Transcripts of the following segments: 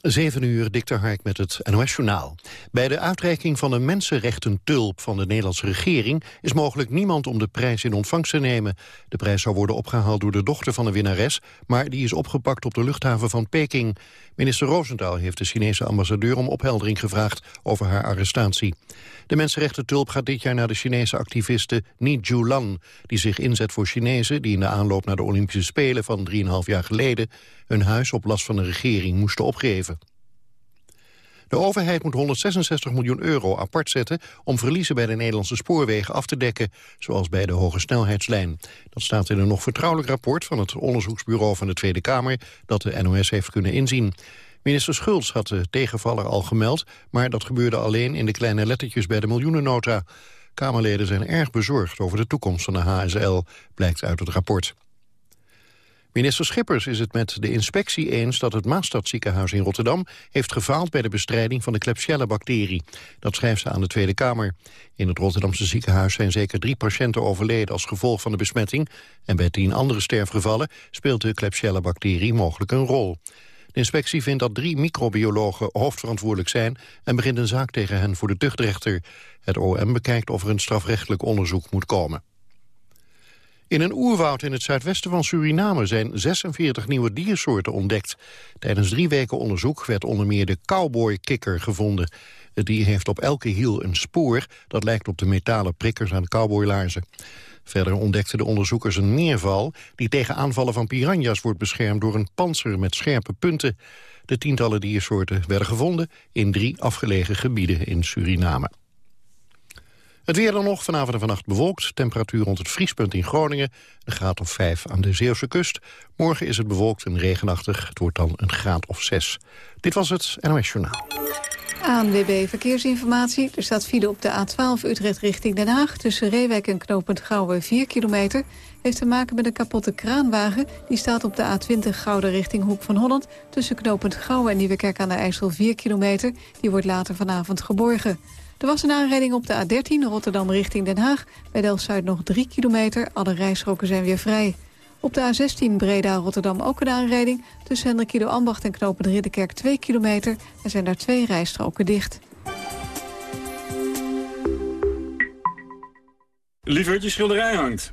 7 uur, Dikter Hark met het NOS-journaal. Bij de uitreiking van een mensenrechten-tulp van de Nederlandse regering... is mogelijk niemand om de prijs in ontvangst te nemen. De prijs zou worden opgehaald door de dochter van de winnares... maar die is opgepakt op de luchthaven van Peking. Minister Rosenthal heeft de Chinese ambassadeur om opheldering gevraagd... over haar arrestatie. De mensenrechten-tulp gaat dit jaar naar de Chinese activiste Ni Julan... die zich inzet voor Chinezen die in de aanloop naar de Olympische Spelen... van 3,5 jaar geleden hun huis op last van de regering moesten opgeven. De overheid moet 166 miljoen euro apart zetten om verliezen bij de Nederlandse spoorwegen af te dekken, zoals bij de hoge snelheidslijn. Dat staat in een nog vertrouwelijk rapport van het onderzoeksbureau van de Tweede Kamer dat de NOS heeft kunnen inzien. Minister Schulz had de tegenvaller al gemeld, maar dat gebeurde alleen in de kleine lettertjes bij de miljoenennota. Kamerleden zijn erg bezorgd over de toekomst van de HSL, blijkt uit het rapport. Minister Schippers is het met de inspectie eens dat het Maastadziekenhuis in Rotterdam heeft gefaald bij de bestrijding van de Klebsiella-bacterie. Dat schrijft ze aan de Tweede Kamer. In het Rotterdamse ziekenhuis zijn zeker drie patiënten overleden als gevolg van de besmetting en bij tien andere sterfgevallen speelt de Klebsiella-bacterie mogelijk een rol. De inspectie vindt dat drie microbiologen hoofdverantwoordelijk zijn... en begint een zaak tegen hen voor de tuchtrechter. Het OM bekijkt of er een strafrechtelijk onderzoek moet komen. In een oerwoud in het zuidwesten van Suriname zijn 46 nieuwe diersoorten ontdekt. Tijdens drie weken onderzoek werd onder meer de cowboykikker gevonden. Het dier heeft op elke hiel een spoor dat lijkt op de metalen prikkers aan cowboylaarzen. Verder ontdekten de onderzoekers een neerval die tegen aanvallen van piranha's wordt beschermd door een panzer met scherpe punten. De tientallen diersoorten werden gevonden in drie afgelegen gebieden in Suriname. Het weer dan nog, vanavond en vannacht bewolkt. Temperatuur rond het vriespunt in Groningen. Een graad of 5 aan de Zeeuwse kust. Morgen is het bewolkt en regenachtig. Het wordt dan een graad of 6. Dit was het NOS Journaal. ANWB Verkeersinformatie. Er staat file op de A12 Utrecht richting Den Haag... tussen Reewijk en Knopend Gouwen 4 kilometer. Heeft te maken met een kapotte kraanwagen. Die staat op de A20 Gouden richting Hoek van Holland... tussen Knopend Gouwen en Nieuwekerk aan de IJssel 4 kilometer. Die wordt later vanavond geborgen. Er was een aanrijding op de A13 Rotterdam richting Den Haag. Bij Delft-Zuid nog 3 kilometer. Alle rijstroken zijn weer vrij. Op de A16 Breda-Rotterdam ook een aanrijding. Tussen Hendrik Ambacht en Knopen de Ridderkerk 2 kilometer. Er zijn daar twee rijstroken dicht. Liever je schilderij hangt.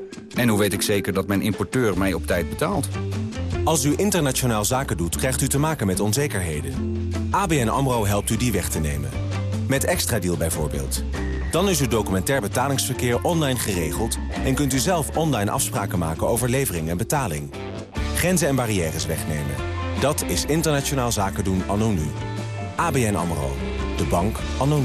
En hoe weet ik zeker dat mijn importeur mij op tijd betaalt? Als u internationaal zaken doet, krijgt u te maken met onzekerheden. ABN AMRO helpt u die weg te nemen. Met Extra Deal bijvoorbeeld. Dan is uw documentair betalingsverkeer online geregeld... en kunt u zelf online afspraken maken over levering en betaling. Grenzen en barrières wegnemen. Dat is internationaal zaken doen anno. ABN AMRO. De bank anno.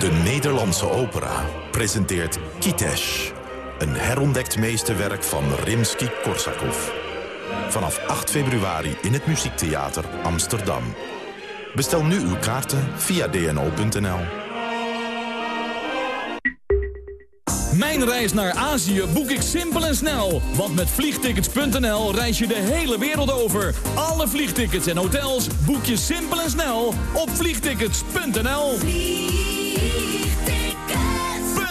De Nederlandse opera presenteert Kitesh. Een herontdekt meesterwerk van Rimsky-Korsakov. Vanaf 8 februari in het Muziektheater Amsterdam. Bestel nu uw kaarten via dno.nl. Mijn reis naar Azië boek ik simpel en snel. Want met vliegtickets.nl reis je de hele wereld over. Alle vliegtickets en hotels boek je simpel en snel op vliegtickets.nl.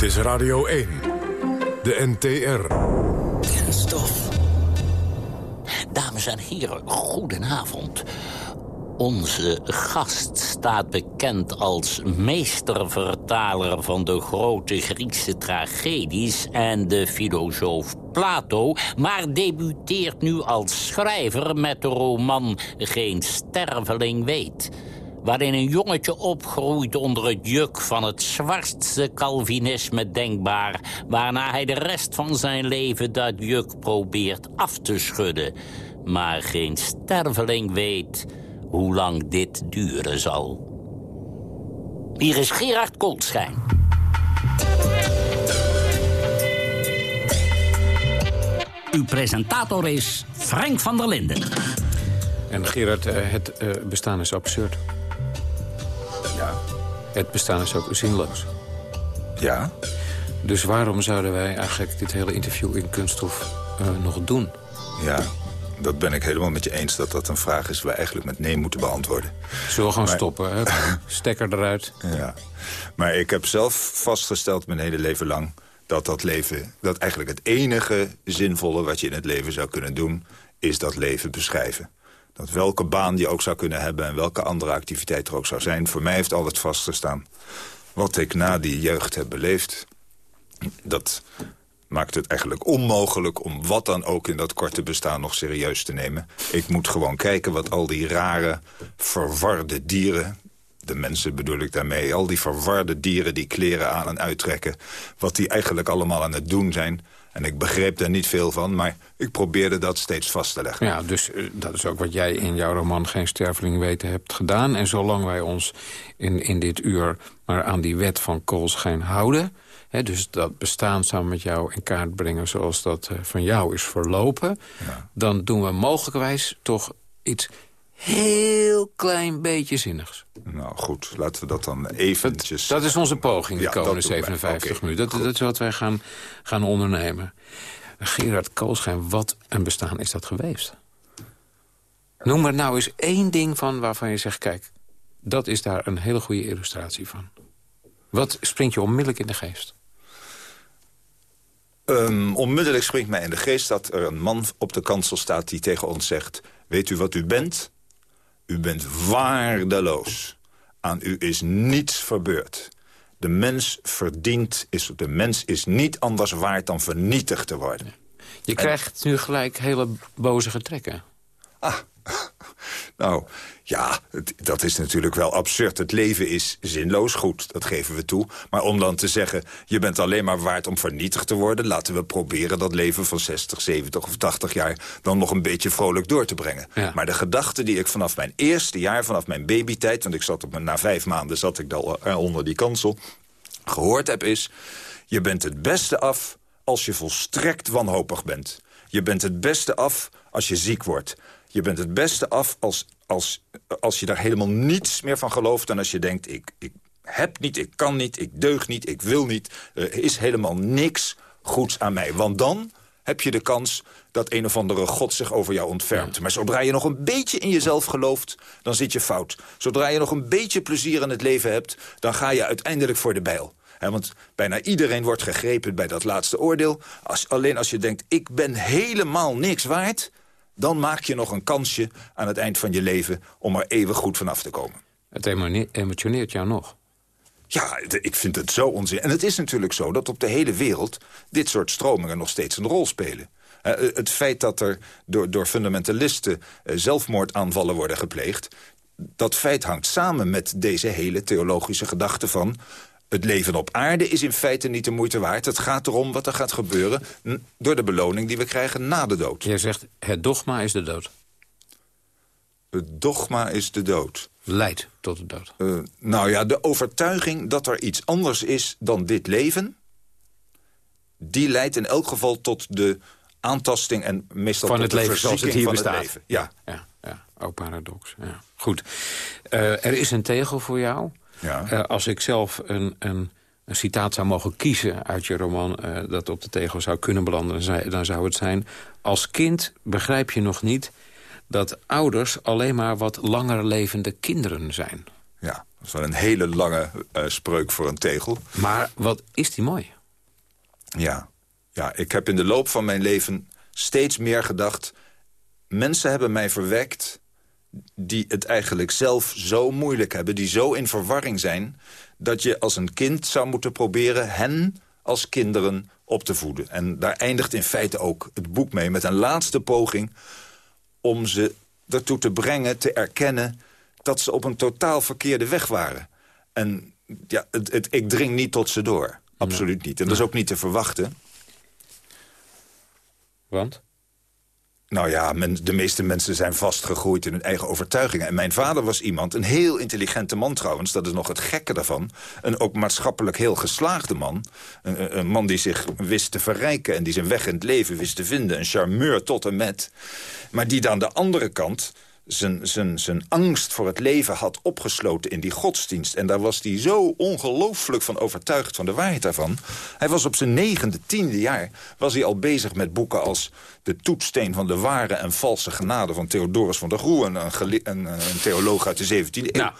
Dit is Radio 1. De NTR. Kenstof. Dames en heren, goedenavond. Onze gast staat bekend als meestervertaler van de grote Griekse tragedies en de filosoof Plato, maar debuteert nu als schrijver met de roman Geen sterveling weet waarin een jongetje opgroeit onder het juk van het zwartste Calvinisme denkbaar... waarna hij de rest van zijn leven dat juk probeert af te schudden. Maar geen sterveling weet hoe lang dit duren zal. Hier is Gerard Koolschijn. Uw presentator is Frank van der Linden. En Gerard, eh, het eh, bestaan is absurd. Het bestaan is ook zinloos. Ja. Dus waarom zouden wij eigenlijk dit hele interview in Kunststof uh, nog doen? Ja, dat ben ik helemaal met je eens dat dat een vraag is... waar we eigenlijk met nee moeten beantwoorden. Zullen we gewoon stoppen, hè? Stekker eruit. Ja, maar ik heb zelf vastgesteld mijn hele leven lang... dat dat leven, dat eigenlijk het enige zinvolle wat je in het leven zou kunnen doen... is dat leven beschrijven. Dat welke baan je ook zou kunnen hebben... en welke andere activiteit er ook zou zijn... voor mij heeft altijd vastgestaan. Wat ik na die jeugd heb beleefd... dat maakt het eigenlijk onmogelijk om wat dan ook in dat korte bestaan nog serieus te nemen. Ik moet gewoon kijken wat al die rare, verwarde dieren... de mensen bedoel ik daarmee, al die verwarde dieren die kleren aan en uittrekken... wat die eigenlijk allemaal aan het doen zijn... En ik begreep daar niet veel van, maar ik probeerde dat steeds vast te leggen. Ja, dus uh, dat is ook wat jij in jouw roman Geen Sterveling Weten hebt gedaan. En zolang wij ons in, in dit uur maar aan die wet van Koolschijn houden... Hè, dus dat bestaan samen met jou in kaart brengen zoals dat uh, van jou is verlopen... Ja. dan doen we mogelijkerwijs toch iets heel klein beetje zinnigs. Nou goed, laten we dat dan eventjes... Dat, dat is onze poging de ja, komende 57 okay, minuten. Dat, dat, is wat wij gaan, gaan ondernemen. Gerard Koolschijn, wat een bestaan is dat geweest? Noem maar nou eens één ding van waarvan je zegt... kijk, dat is daar een hele goede illustratie van. Wat springt je onmiddellijk in de geest? Um, onmiddellijk springt mij in de geest dat er een man op de kansel staat... die tegen ons zegt, weet u wat u bent? U bent waardeloos. Aan u is niets verbeurd. De mens verdient, is, de mens is niet anders waard dan vernietigd te worden. Je krijgt nu gelijk hele boze getrekken. Ah, nou, ja, het, dat is natuurlijk wel absurd. Het leven is zinloos, goed, dat geven we toe. Maar om dan te zeggen, je bent alleen maar waard om vernietigd te worden... laten we proberen dat leven van 60, 70 of 80 jaar... dan nog een beetje vrolijk door te brengen. Ja. Maar de gedachte die ik vanaf mijn eerste jaar, vanaf mijn babytijd... want ik zat op mijn, na vijf maanden zat ik al onder die kansel... gehoord heb is, je bent het beste af als je volstrekt wanhopig bent. Je bent het beste af als je ziek wordt. Je bent het beste af als, als, als je daar helemaal niets meer van gelooft... en als je denkt, ik, ik heb niet, ik kan niet, ik deug niet, ik wil niet. Er is helemaal niks goeds aan mij. Want dan heb je de kans dat een of andere god zich over jou ontfermt. Maar zodra je nog een beetje in jezelf gelooft, dan zit je fout. Zodra je nog een beetje plezier in het leven hebt... dan ga je uiteindelijk voor de bijl. He, want bijna iedereen wordt gegrepen bij dat laatste oordeel. Als, alleen als je denkt, ik ben helemaal niks waard dan maak je nog een kansje aan het eind van je leven... om er eeuwig goed vanaf te komen. Het emotioneert jou nog? Ja, ik vind het zo onzin. En het is natuurlijk zo dat op de hele wereld... dit soort stromingen nog steeds een rol spelen. Uh, het feit dat er door, door fundamentalisten uh, zelfmoordaanvallen worden gepleegd... dat feit hangt samen met deze hele theologische gedachte van het leven op aarde is in feite niet de moeite waard. Het gaat erom wat er gaat gebeuren door de beloning die we krijgen na de dood. Jij zegt, het dogma is de dood. Het dogma is de dood. Leidt tot de dood. Uh, nou ja, de overtuiging dat er iets anders is dan dit leven... die leidt in elk geval tot de aantasting en meestal van tot het de leven zoals het hier van bestaat. Het leven. Ja. ja, ja, ook paradox. Ja. Goed. Uh, er is een tegel voor jou... Ja. Uh, als ik zelf een, een, een, citaat zou mogen kiezen uit je roman... Uh, dat op de tegel zou kunnen belanden, dan zou het zijn... als kind begrijp je nog niet dat ouders alleen maar wat langer levende kinderen zijn. Ja, dat is wel een hele lange uh, spreuk voor een tegel. Maar wat is die mooi? Ja. ja, ik heb in de loop van mijn leven steeds meer gedacht... mensen hebben mij verwekt die het eigenlijk zelf zo moeilijk hebben... die zo in verwarring zijn... dat je als een kind zou moeten proberen hen als kinderen op te voeden. En daar eindigt in feite ook het boek mee... met een laatste poging om ze ertoe te brengen, te erkennen... dat ze op een totaal verkeerde weg waren. En ja, het, het, ik dring niet tot ze door. Absoluut niet. En dat is ook niet te verwachten. Want? Nou ja, de meeste mensen zijn vastgegroeid in hun eigen overtuigingen. En mijn vader was iemand, een heel intelligente man trouwens... dat is nog het gekke daarvan. Een ook maatschappelijk heel geslaagde man. Een, een man die zich wist te verrijken... en die zijn weg in het leven wist te vinden. Een charmeur tot en met. Maar die dan de andere kant zijn, zijn, zijn angst voor het leven had opgesloten in die godsdienst. En daar was hij zo ongelooflijk van overtuigd van de waarheid daarvan. Hij was op zijn negende, tiende jaar was hij al bezig met boeken als de toetsteen van de ware en valse genade van Theodorus van der Groe... een, een, een theoloog uit de 17e eeuw. Nou.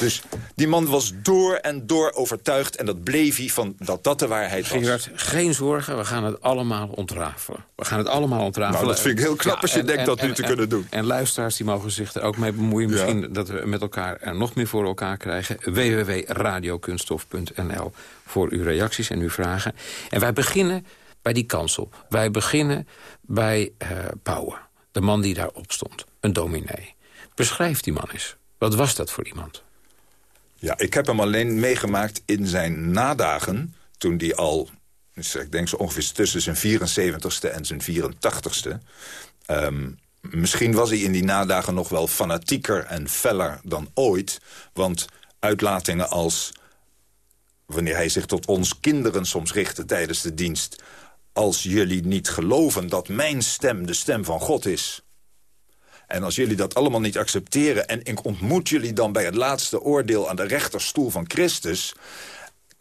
Dus die man was door en door overtuigd... en dat bleef hij van dat dat de waarheid was. Gerard, geen zorgen, we gaan het allemaal ontrafelen. We gaan het allemaal ontrafelen. Nou, dat vind ik heel knap als je denkt dat nu te kunnen doen. En luisteraars die mogen zich er ook mee bemoeien. Misschien dat we met elkaar er nog meer voor elkaar krijgen. www.radiokunststof.nl voor uw reacties en uw vragen. En wij beginnen bij die kansel. Wij beginnen bij uh, Pauwen, de man die daarop stond. Een dominee. Beschrijf die man eens. Wat was dat voor iemand? Ja, ik heb hem alleen meegemaakt in zijn nadagen... toen hij al, dus ik denk zo ongeveer tussen zijn 74ste en zijn 84ste... Um, misschien was hij in die nadagen nog wel fanatieker en feller dan ooit. Want uitlatingen als wanneer hij zich tot ons kinderen soms richtte tijdens de dienst als jullie niet geloven dat mijn stem de stem van God is... en als jullie dat allemaal niet accepteren... en ik ontmoet jullie dan bij het laatste oordeel aan de rechterstoel van Christus...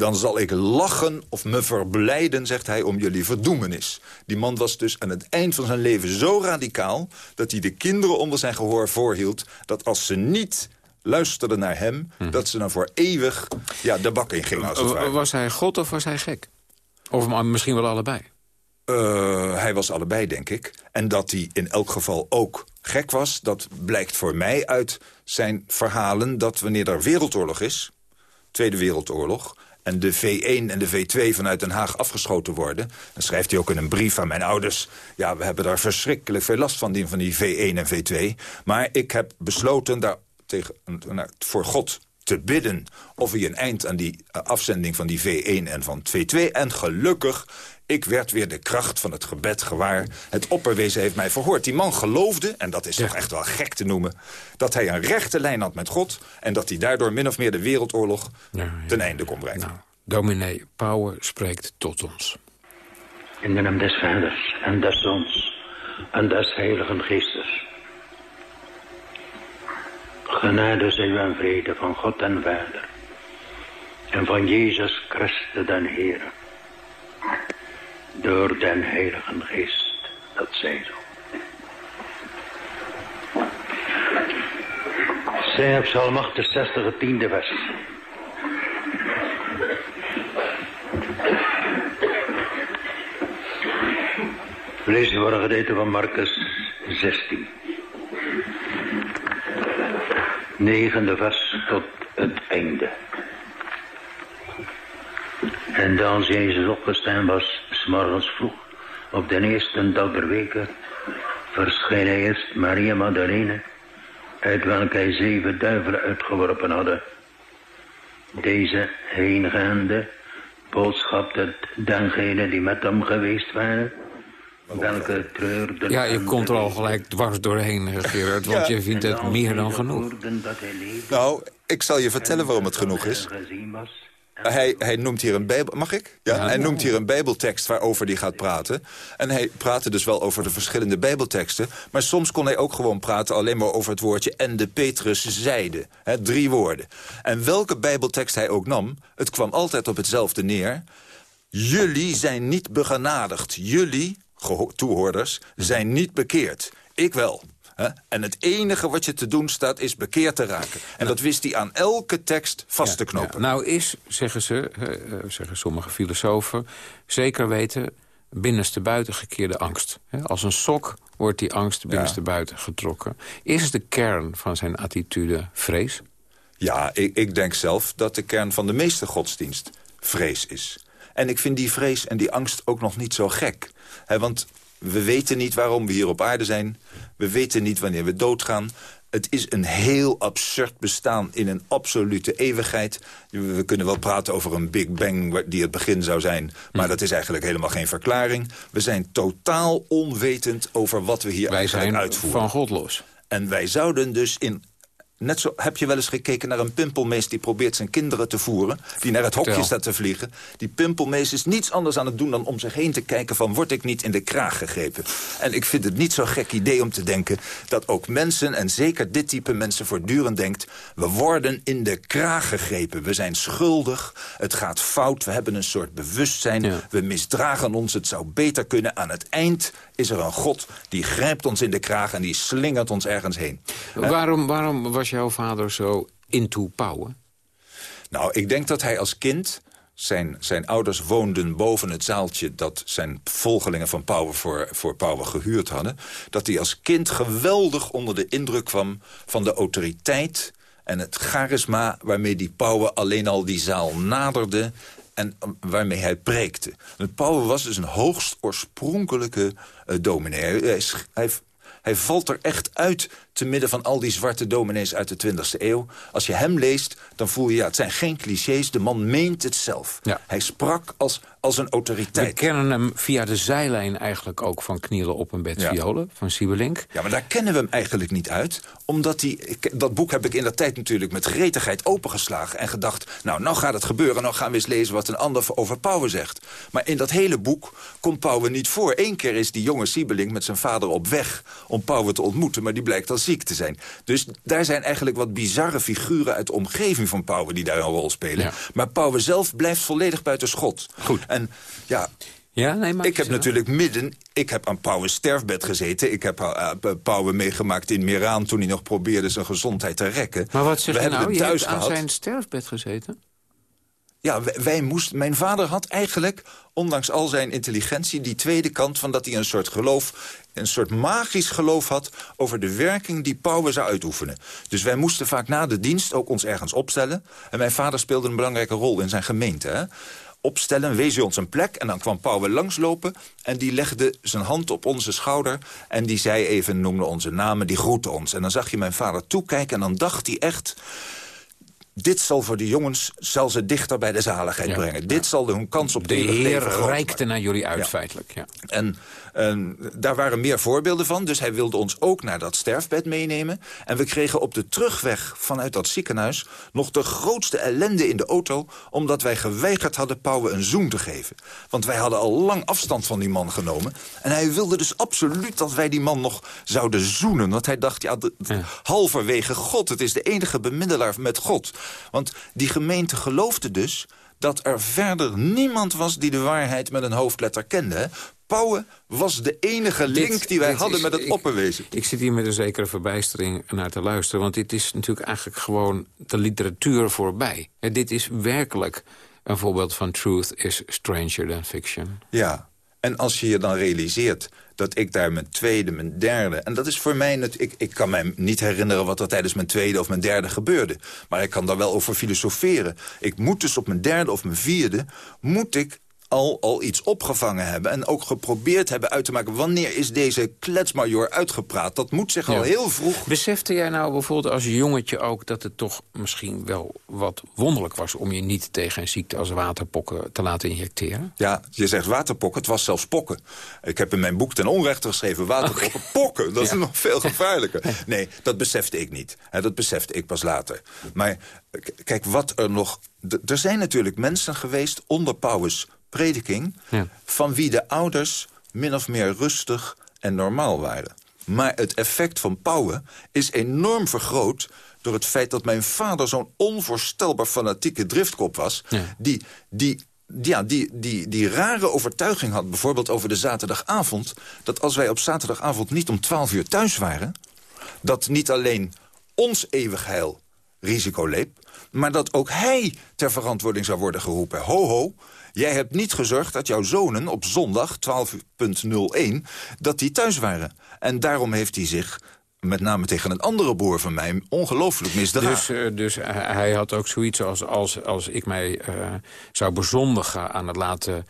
dan zal ik lachen of me verblijden, zegt hij, om jullie verdoemenis. Die man was dus aan het eind van zijn leven zo radicaal... dat hij de kinderen onder zijn gehoor voorhield... dat als ze niet luisterden naar hem... Mhm. dat ze dan voor eeuwig ja, de bak in gingen. Als het was hij God of was hij gek? Of misschien wel allebei? Uh, hij was allebei, denk ik. En dat hij in elk geval ook gek was... dat blijkt voor mij uit zijn verhalen... dat wanneer er wereldoorlog is, Tweede Wereldoorlog... en de V1 en de V2 vanuit Den Haag afgeschoten worden... dan schrijft hij ook in een brief aan mijn ouders... ja, we hebben daar verschrikkelijk veel last van, die, van die V1 en V2. Maar ik heb besloten daar tegen, voor God te bidden of hij een eind aan die eh, afzending van die V1 en van V2. En gelukkig ik werd weer de kracht van het gebed gewaar. Het opperwezen heeft mij verhoord. Die man geloofde, en dat is toch echt wel gek te noemen... dat hij een rechte lijn had met God... en dat hij daardoor min of meer de wereldoorlog ten einde kon brengen. Nou, dominee Pauwen spreekt tot ons. In de naam des Vaders en des Zoons en des Heiligen Geestes. Genade zij u en vrede van God en Vader en van Jezus Christus den Heer door den Heiligen Geest. Dat zij zo. Zij op Psalm 68, het tiende vers. We lezen voor een gedeelte van Marcus 16. Negende vers tot het einde. En dan Jezus opgestaan was, morgens vroeg, op de eerste dag der weken, verscheen hij eerst Maria Magdalene, uit welke hij zeven duivelen uitgeworpen hadden. Deze heengaande boodschapte dengenen die met hem geweest waren, welke treurden... Ja, je komt er al gelijk dwars doorheen, Gerard, want je vindt het meer dan genoeg. Nou, ik zal je vertellen waarom het genoeg is. Hij, hij noemt hier een bijbel... Mag ik? Ja, hij noemt hier een bijbeltekst waarover hij gaat praten. En hij praatte dus wel over de verschillende bijbelteksten. Maar soms kon hij ook gewoon praten alleen maar over het woordje... en de Petrus zeide. He, drie woorden. En welke bijbeltekst hij ook nam... het kwam altijd op hetzelfde neer. Jullie zijn niet begenadigd. Jullie, toehoorders, zijn niet bekeerd. Ik wel. En het enige wat je te doen staat is bekeerd te raken. En dat wist hij aan elke tekst vast te knopen. Nou is, zeggen ze, uh, zeggen sommige filosofen... zeker weten binnenste buiten gekeerde angst. Als een sok wordt die angst binnenste buiten getrokken. Is de kern van zijn attitude vrees? Ja, ik, ik denk zelf dat de kern van de meeste godsdienst vrees is. En ik vind die vrees en die angst ook nog niet zo gek. want we weten niet waarom we hier op aarde zijn. We weten niet wanneer we doodgaan. Het is een heel absurd bestaan in een absolute eeuwigheid. We kunnen wel praten over een Big Bang die het begin zou zijn. Maar dat is eigenlijk helemaal geen verklaring. We zijn totaal onwetend over wat we hier wij eigenlijk zijn uitvoeren. van God los. En wij zouden dus in Net zo heb je wel eens gekeken naar een pimpelmees... die probeert zijn kinderen te voeren, die naar het hokje staat te vliegen. Die pimpelmees is niets anders aan het doen dan om zich heen te kijken... van word ik niet in de kraag gegrepen? En ik vind het niet zo'n gek idee om te denken... dat ook mensen, en zeker dit type mensen voortdurend denkt... we worden in de kraag gegrepen, we zijn schuldig, het gaat fout... we hebben een soort bewustzijn, we misdragen ons, het zou beter kunnen. Aan het eind is er een God die grijpt ons in de kraag... en die slingert ons ergens heen. Waarom, waarom was jouw vader zo into pauwen? Nou, ik denk dat hij als kind... Zijn, zijn ouders woonden boven het zaaltje dat zijn volgelingen van Pauwen voor, voor Pauwen gehuurd hadden. Dat hij als kind geweldig onder de indruk kwam van de autoriteit en het charisma waarmee die Pauwen alleen al die zaal naderde en um, waarmee hij preekte. En was dus een hoogst oorspronkelijke uh, dominee. Hij, hij valt er echt uit te midden van al die zwarte dominees uit de 20e eeuw. Als je hem leest, dan voel je, ja, het zijn geen clichés. De man meent het zelf. Ja. Hij sprak als, als een autoriteit. We kennen hem via de zijlijn eigenlijk ook van Knielen op een bed Ja. violen, van Siebelink. Ja, maar daar kennen we hem eigenlijk niet uit. Omdat die, ik- dat boek heb ik in dat tijd natuurlijk met gretigheid opengeslagen. En gedacht, nou, nou gaat het gebeuren. Nou gaan we eens lezen wat een ander over Pauwen zegt. Maar in dat hele boek komt Pauwen niet voor. Eén keer is die jonge Siebelink met zijn vader op weg om Pauwen te ontmoeten. Maar die blijkt al ziek te zijn. Dus daar zijn eigenlijk wat bizarre figuren uit de omgeving van Pauwen die daar een rol spelen. Maar Pauwen zelf blijft volledig buiten schot. Goed. En ja, Ja, nee, maar ik heb natuurlijk midden... Ik heb aan Pauwens sterfbed gezeten. Ik heb uh, meegemaakt in Miraan... toen hij nog probeerde zijn gezondheid te rekken. Maar wat zeg We je nou? Je hebt aan gehad. zijn sterfbed gezeten? Ja, wij, moesten... Mijn vader had eigenlijk, ondanks al zijn intelligentie... die tweede kant van dat hij een soort geloof... een soort magisch geloof had over de werking die Pauwen zou uitoefenen. Dus wij moesten vaak na de dienst ook ons ergens opstellen. En mijn vader speelde een belangrijke rol in zijn gemeente. Opstellen, wees hij ons een plek... en dan kwam Pauwen langslopen en die legde zijn hand op onze schouder... en die zei even, noemde onze namen, die groette ons. En dan zag je mijn vader toekijken en dan dacht hij echt... dit zal voor de jongens zal ze dichter bij de zaligheid Ja. brengen. Dit zal hun kans op De eeuwig Heer reikte naar jullie uit, Ja. feitelijk. Ja. en en daar waren meer voorbeelden van. Dus hij wilde ons ook naar dat sterfbed meenemen. En we kregen op de terugweg vanuit dat ziekenhuis... nog de grootste ellende in de auto... omdat wij geweigerd hadden Pauwen een zoen te geven. Want wij hadden al lang afstand van die man genomen. En hij wilde dus absoluut dat wij die man nog zouden zoenen. Want hij dacht, ja, de- halverwege God. Het is de enige bemiddelaar met God. Want die gemeente geloofde dus dat er verder niemand was die de waarheid met een hoofdletter kende. Pauwen was de enige link Dit- die wij hadden is- met het ik- opperwezen. Ik zit hier met een zekere verbijstering naar te luisteren. Want dit is natuurlijk eigenlijk gewoon de literatuur voorbij. En dit is werkelijk een voorbeeld van truth is stranger than fiction. Ja, en als je je dan realiseert dat ik daar mijn tweede, mijn derde... en dat is voor mij... net- Ik, ik kan mij niet herinneren wat er tijdens mijn tweede of mijn derde gebeurde. Maar ik kan daar wel over filosoferen. Ik moet dus op mijn derde of mijn vierde... moet ik al, al iets opgevangen hebben en ook geprobeerd hebben uit te maken... wanneer is deze kletsmajor uitgepraat? Dat moet zich al heel vroeg... Besefte jij nou bijvoorbeeld als jongetje ook dat het toch misschien wel wat wonderlijk was... om je niet tegen een ziekte als waterpokken te laten injecteren? Ja, je zegt waterpokken, het was zelfs pokken. Ik heb in mijn boek ten onrechte geschreven waterpokken. Pokken, dat is nog veel gevaarlijker. Nee, dat besefte ik niet. Dat besefte ik pas later. Maar kijk, wat er nog... Er zijn natuurlijk mensen geweest onder Pauwens prediking... Ja. van wie de ouders min of meer rustig en normaal waren. Maar het effect van Pauwen is enorm vergroot door het feit dat mijn vader zo'n onvoorstelbaar fanatieke driftkop was... Ja. die, die, ja, die, die, die rare overtuiging had, bijvoorbeeld over de zaterdagavond... dat als wij op zaterdagavond niet om 12 uur thuis waren... dat niet alleen ons eeuwig heil risico leep... maar dat ook hij ter verantwoording zou worden geroepen. Ho, ho, jij hebt niet gezorgd dat jouw zonen op zondag 12.01... dat die thuis waren. En daarom heeft hij zich met name tegen een andere boer van mij ongelooflijk misdragen. Dus, uh, dus hij had ook zoiets als, als, als ik mij uh, zou bezondigen aan het laten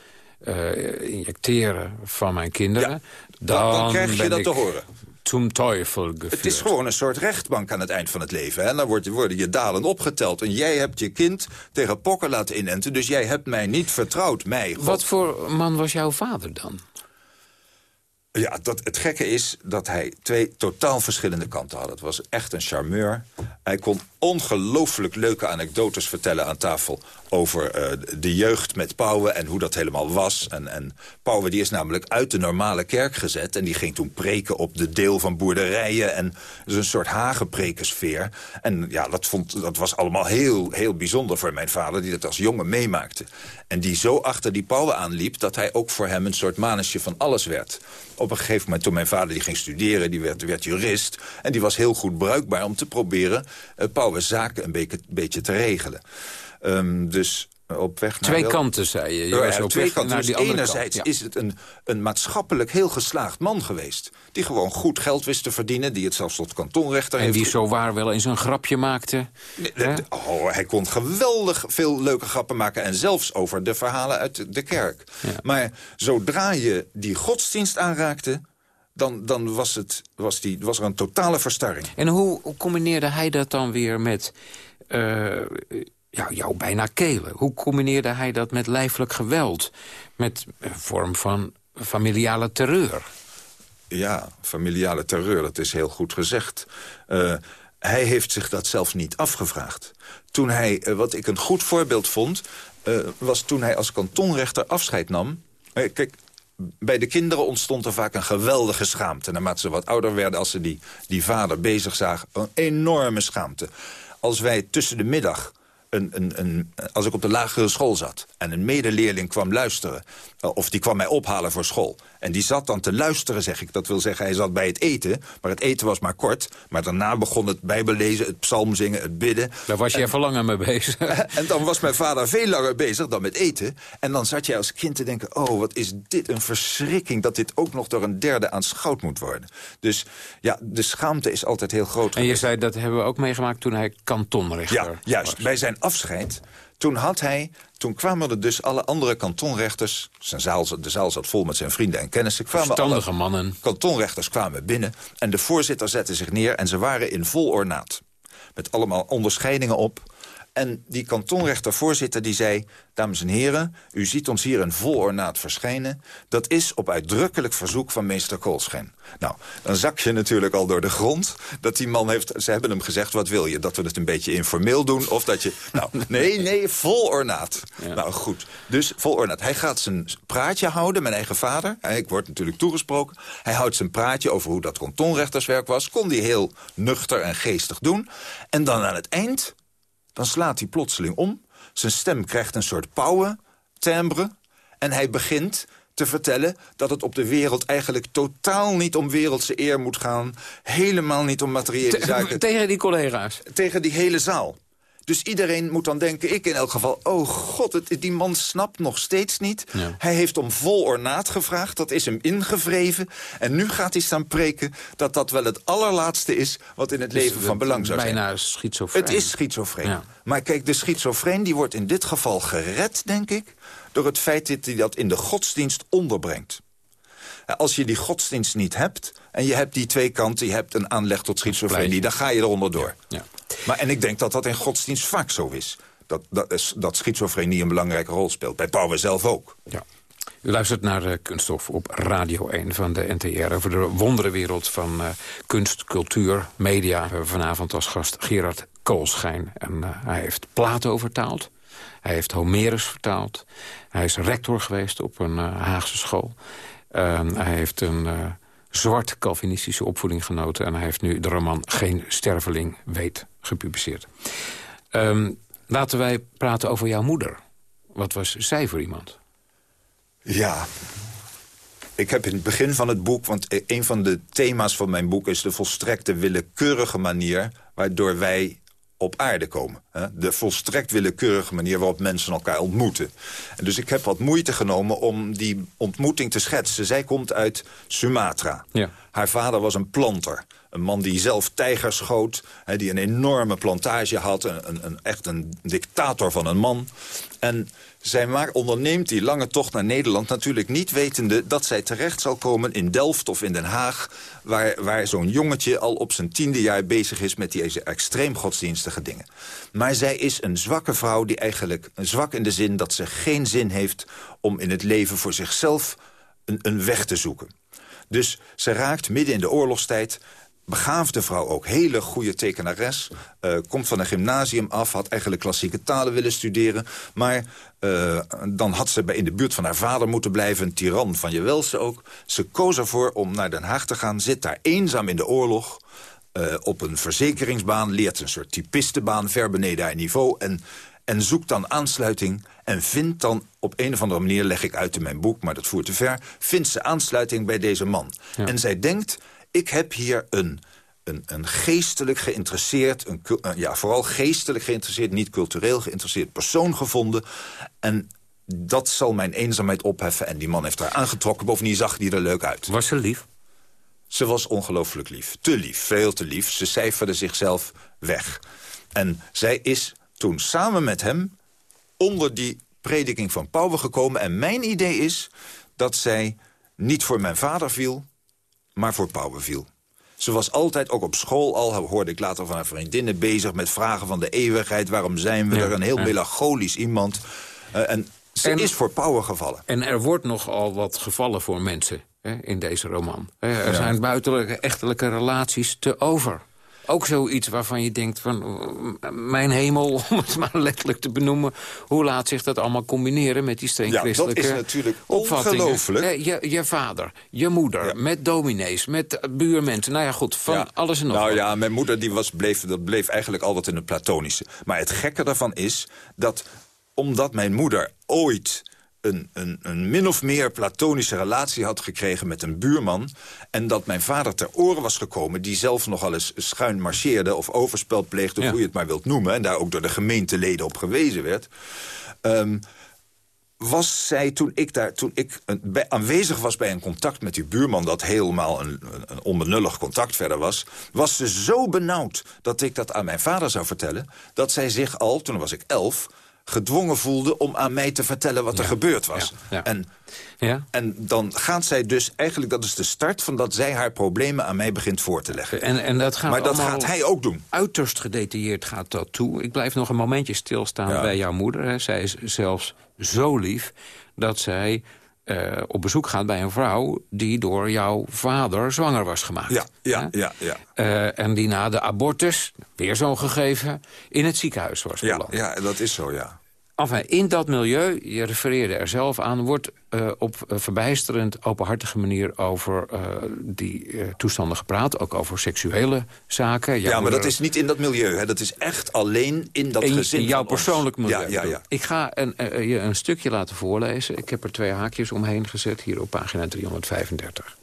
uh, injecteren van mijn kinderen... Ja, dan, dan, krijg je dat ik... te horen zum Teufel geführt. Het is gewoon een soort rechtbank aan het eind van het leven. En dan worden je dalen opgeteld. En jij hebt je kind tegen pokken laten inenten. Dus jij hebt mij niet vertrouwd, mij. God. Wat voor man was jouw vader dan? Ja, dat, het gekke is dat hij twee totaal verschillende kanten had. Het was echt een charmeur. Hij kon ongelooflijk leuke anekdotes vertellen aan tafel... over uh, de jeugd met Pauwen en hoe dat helemaal was. En, en Pauwen die is namelijk uit de normale kerk gezet... en die ging toen preken op de deel van boerderijen... en dus een soort hagenprekensfeer. En ja, dat, vond, dat was allemaal heel, heel bijzonder voor mijn vader... die dat als jongen meemaakte. En die zo achter die Pauwen aanliep... dat hij ook voor hem een soort manusje van alles werd op een gegeven moment, toen mijn vader die ging studeren... die werd, werd jurist en die was heel goed bruikbaar... om te proberen uh, Zaken een beetje, beetje te regelen. Um, dus op weg naar... Twee kanten, zei je. je ja, op twee weg kanten. naar Dus enerzijds kant, ja. is het een, een maatschappelijk heel geslaagd man geweest... die gewoon goed geld wist te verdienen... die het zelfs tot kantonrechter En heeft die zo waar wel eens een grapje maakte. Oh, hij kon geweldig veel leuke grappen maken. En zelfs over de verhalen uit de kerk. Maar zodra je die godsdienst aanraakte... dan, dan was, het, was, die, was er een totale verstarring. En hoe, combineerde hij dat dan weer met eh, ja, jou bijna kelen? Hoe combineerde hij dat met lijfelijk geweld? Met een vorm van familiale terreur? Ja, familiale terreur, dat is heel goed gezegd. Uh, hij heeft zich dat zelf niet afgevraagd. Toen hij, uh, wat ik een goed voorbeeld vond... Uh, was toen hij als kantonrechter afscheid nam... kijk, bij de kinderen ontstond er vaak een geweldige schaamte. Naarmate ze wat ouder werden, als ze die, die vader bezig zagen... een enorme schaamte. Als wij tussen de middag een, een, een, als ik op de lagere school zat en een medeleerling kwam luisteren... of die kwam mij ophalen voor school... en die zat dan te luisteren, zeg ik. Dat wil zeggen, hij zat bij het eten, maar het eten was maar kort. Maar daarna begon het bijbellezen, het psalmzingen, het bidden. Daar was je en, even langer mee bezig. En dan was mijn vader veel langer bezig dan met eten. En dan zat jij als kind te denken... oh, wat is dit een verschrikking dat dit ook nog door een derde aanschouwd moet worden. Dus ja, de schaamte is altijd heel groot. En je zei, dat hebben we ook meegemaakt toen hij kantonrechter Ja, juist. was. Bij zijn afscheid, toen had hij... Toen kwamen er dus alle andere kantonrechters... Zijn zaal, de zaal zat vol met zijn vrienden en kennissen. Kwamen Verstandige alle mannen. Kantonrechters kwamen binnen en de voorzitter zette zich neer... en ze waren in vol ornaat. Met allemaal onderscheidingen op. En die kantonrechtervoorzitter die zei... dames en heren, u ziet ons hier in vol ornaat verschijnen. Dat is op uitdrukkelijk verzoek van meester Koolschijn. Nou, dan zak je natuurlijk al door de grond. Dat die man heeft, ze hebben hem gezegd, wat wil je? Dat we het een beetje informeel doen? Of dat je, nou, nee, nee, vol ornaat. Nou, goed. Dus vol ornaat. Hij gaat zijn praatje houden, mijn eigen vader. Ik word natuurlijk toegesproken. Hij houdt zijn praatje over hoe dat kantonrechterswerk was. Kon die heel nuchter en geestig doen. En dan aan het eind dan slaat hij plotseling om. Zijn stem krijgt een soort pauwen, timbre. En hij begint te vertellen dat het op de wereld eigenlijk totaal niet om wereldse eer moet gaan. Helemaal niet om materiële Te- zaken. Tegen die collega's? Tegen die hele zaal. Dus iedereen moet dan denken, ik in elk geval... oh god, het, die man snapt nog steeds niet. Ja. Hij heeft om vol ornaat gevraagd, dat is hem ingevreven. En nu gaat hij staan preken dat dat wel het allerlaatste is... wat in het Dus leven van belang zou zijn. Bijna schizofreen. Het is schizofreen. Ja. Maar kijk, de schizofreen die wordt in dit geval gered, denk ik... door het feit dat hij dat in de godsdienst onderbrengt. Als je die godsdienst niet hebt... en je hebt die twee kanten, je hebt een aanleg tot schizofrenie... dan ga je eronder door. Ja. Maar, en ik denk dat dat in godsdienst vaak zo is. Dat, dat, is, dat schizofrenie een belangrijke rol speelt. Bij Pauwen zelf ook. Ja. U luistert naar uh, Kunststof op Radio 1 van de NTR... over de wonderenwereld van uh, kunst, cultuur, media. We hebben vanavond als gast Gerard Koolschijn. En uh, hij heeft Plato vertaald. Hij heeft Homerus vertaald. Hij is rector geweest op een Haagse school. Ehm, hij heeft een zwart Calvinistische opvoeding genoten... en hij heeft nu de roman Geen sterveling weet gepubliceerd. Um, laten wij praten over jouw moeder. Wat was zij voor iemand? Ja, ik heb in het begin van het boek... want e- een van de thema's van mijn boek is de volstrekte willekeurige manier... waardoor wij op aarde komen. De volstrekt willekeurige manier waarop mensen elkaar ontmoeten. En dus ik heb wat moeite genomen om die ontmoeting te schetsen. Zij komt uit Sumatra. Ja. Haar vader was een planter. Een man die zelf tijgers schoot, hè, die een enorme plantage had. Een, een, echt een dictator van een man. En zij maar onderneemt die lange tocht naar Nederland... natuurlijk niet wetende dat zij terecht zal komen in Delft of in Den Haag... waar, waar zo'n jongetje al op zijn tiende jaar bezig is... met die extreem godsdienstige dingen. Maar zij is een zwakke vrouw die eigenlijk... zwak in de zin dat ze geen zin heeft om in het leven voor zichzelf een, een weg te zoeken. Dus ze raakt midden in de oorlogstijd begaafde vrouw ook, hele goede tekenares. eh, komt van een gymnasium af, had eigenlijk klassieke talen willen studeren. Maar eh, dan had ze in de buurt van haar vader moeten blijven. Een tiran van je welste ook. Ze koos ervoor om naar Den Haag te gaan. Zit daar eenzaam in de oorlog. Eh, op een verzekeringsbaan, leert een soort typistenbaan... ver beneden haar niveau en, en zoekt dan aansluiting... en vindt dan op een of andere manier, leg ik uit in mijn boek... maar dat voert te ver, vindt ze aansluiting bij deze man. En zij denkt, ik heb hier een, een, een geestelijk geïnteresseerd... Een, eh, ja, vooral geestelijk geïnteresseerd, niet cultureel geïnteresseerd persoon gevonden... en dat zal mijn eenzaamheid opheffen. En die man heeft haar aangetrokken. Bovendien zag die er leuk uit. Was ze lief? Ze was ongelooflijk lief. Te lief, veel te lief. Ze cijferde zichzelf weg. En zij is toen samen met hem onder die prediking van Pauwe gekomen. En mijn idee is dat zij niet voor mijn vader viel, maar voor Pauwe viel. Ze was altijd, ook op school al, hoorde ik later van haar vriendinnen... bezig met vragen van de eeuwigheid. Waarom zijn we Ja, er? Een heel ja. melancholisch iemand. Eh, en ze En- is voor Pauwe gevallen. En er wordt nogal wat gevallen voor mensen in deze roman. Er Ja. zijn buitenlijke, echtelijke relaties te over. Ook zoiets waarvan je denkt van... mijn hemel, om het maar letterlijk te benoemen... hoe laat zich dat allemaal combineren met die streng Ja, dat christelijke is natuurlijk ongelooflijk. Je, je vader, je moeder, met dominees, met buurmensen. Nou ja, goed, van Ja. alles en nog Nou wat. ja, mijn moeder die was, bleef, dat bleef eigenlijk altijd in het platonische. Maar het gekke daarvan is dat omdat mijn moeder ooit... Een, een, een min of meer platonische relatie had gekregen met een buurman... en dat mijn vader ter oren was gekomen... die zelf nogal eens schuin marcheerde of overspel pleegde... of Ja. hoe je het maar wilt noemen... en daar ook door de gemeenteleden op gewezen werd... ehm, was zij toen ik, daar, toen ik bij, aanwezig was bij een contact met die buurman... dat helemaal een, een, een onbenullig contact verder was... was ze zo benauwd dat ik dat aan mijn vader zou vertellen... dat zij zich al, toen was ik elf, gedwongen voelde om aan mij te vertellen wat er gebeurd was. En, Ja? en dan gaat zij dus, eigenlijk dat is de start... van dat zij haar problemen aan mij begint voor te leggen. En, en dat gaat maar dat gaat hij ook doen. Uiterst gedetailleerd gaat dat toe. Ik blijf nog een momentje stilstaan bij jouw moeder. Hè. Zij is zelfs zo lief dat zij eh, op bezoek gaat bij een vrouw... die door jouw vader zwanger was gemaakt. Ja, ja, ja, ja. Eh, en die na de abortus, weer zo'n gegeven, in het ziekenhuis was Ja, beland. ja, dat is zo, ja. Enfin, in dat milieu, je refereerde er zelf aan... wordt eh, op een verbijsterend openhartige manier over eh, die eh, toestanden gepraat. Ook over seksuele zaken. Jouw ja, maar dat is niet in dat milieu. Hè. Dat is echt alleen in dat in, gezin in jouw ons. persoonlijk milieu. Ja, ja, ja. Ik ga een, eh, je een stukje laten voorlezen. Ik heb er twee haakjes omheen gezet, hier op pagina 335.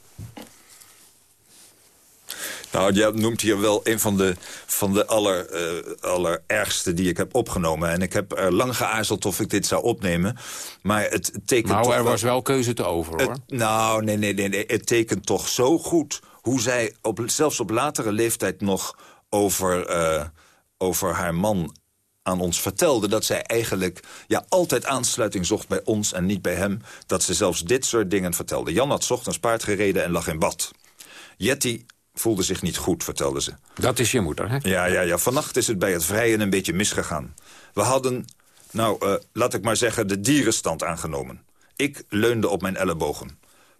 Nou, jij noemt hier wel een van de, van de aller, eh, allerergste die ik heb opgenomen. En ik heb er lang geaarzeld of ik dit zou opnemen. Maar het tekent Nou, er was wel keuze te over, hoor. Het, nou, nee, nee, nee, nee. Het tekent toch zo goed hoe zij op, zelfs op latere leeftijd nog over, eh, over haar man aan ons vertelde... dat zij eigenlijk ja, altijd aansluiting zocht bij ons en niet bij hem. Dat ze zelfs dit soort dingen vertelde. Jan had ochtends paard gereden en lag in bad. Jetty voelde zich niet goed, vertelde ze. Dat is je moeder, hè? Ja, ja, ja. Vannacht is het bij het vrijen een beetje misgegaan. We hadden, nou, eh, laat ik maar zeggen, de dierenstand aangenomen. Ik leunde op mijn ellebogen.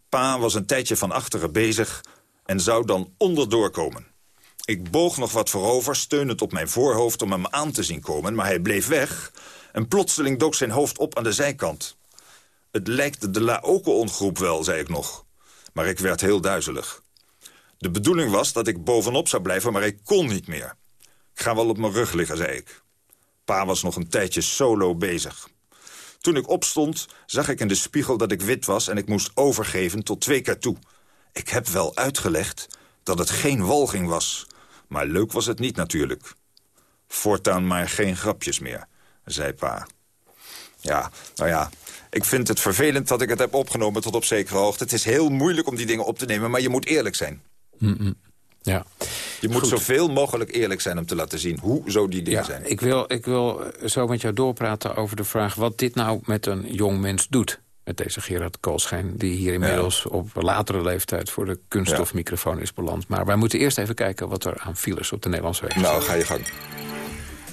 Pa was een tijdje van achteren bezig en zou dan onderdoor komen. Ik boog nog wat voorover, steunend op mijn voorhoofd om hem aan te zien komen... maar hij bleef weg en plotseling dook zijn hoofd op aan de zijkant. Het lijkt de Laocoon-groep wel, zei ik nog. Maar ik werd heel duizelig. De bedoeling was dat ik bovenop zou blijven, maar ik kon niet meer. Ik ga wel op mijn rug liggen, zei ik. Pa was nog een tijdje solo bezig. Toen ik opstond, zag ik in de spiegel dat ik wit was... en ik moest overgeven tot twee keer toe. Ik heb wel uitgelegd dat het geen walging was. Maar leuk was het niet natuurlijk. voortaan maar geen grapjes meer, zei pa. Ja, nou ja, ik vind het vervelend dat ik het heb opgenomen tot op zekere hoogte. Het is heel moeilijk om die dingen op te nemen, maar je moet eerlijk zijn. Ja. Je moet Goed. zoveel mogelijk eerlijk zijn om te laten zien hoe zo die dingen Ja, zijn. ik wil, ik wil zo met jou doorpraten over de vraag... wat dit nou met een jong mens doet. Met deze Gerard Koolschijn, die hier inmiddels op latere leeftijd... voor de kunststofmicrofoon is beland. Maar wij moeten eerst even kijken wat er aan files op de Nederlandse wegen Nou, ga je gang.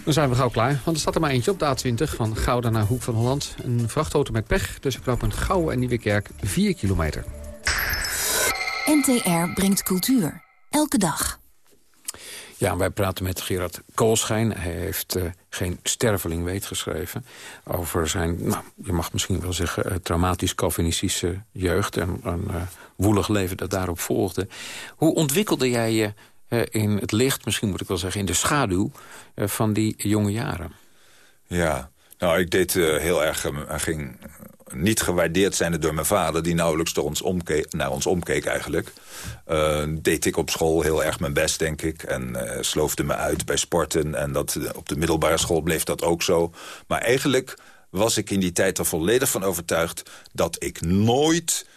Dan zijn we gauw klaar, want er staat er maar eentje op de A20... van Gouda naar Hoek van Holland. Een vrachtauto met pech tussen knooppunt Gouwen en Nieuwekerk, 4 kilometer. NTR brengt cultuur. Elke dag. Ja, wij praten met Gerard Koolschijn. Hij heeft eh, geen sterveling weet geschreven over zijn, nou, je mag misschien wel zeggen... eh, traumatisch-calvinistische jeugd en een eh, woelig leven dat daarop volgde. Hoe ontwikkelde jij je eh, in het licht, misschien moet ik wel zeggen in de schaduw... eh, van die jonge jaren? Ja, nou, ik deed eh, heel erg... ging niet gewaardeerd zijnde door mijn vader... die nauwelijks ons naar ons omkeek eigenlijk. Eh, deed ik op school heel erg mijn best, denk ik. En eh, sloofde me uit bij sporten. En dat, op de middelbare school bleef dat ook zo. Maar eigenlijk was ik in die tijd er volledig van overtuigd... dat ik nooit,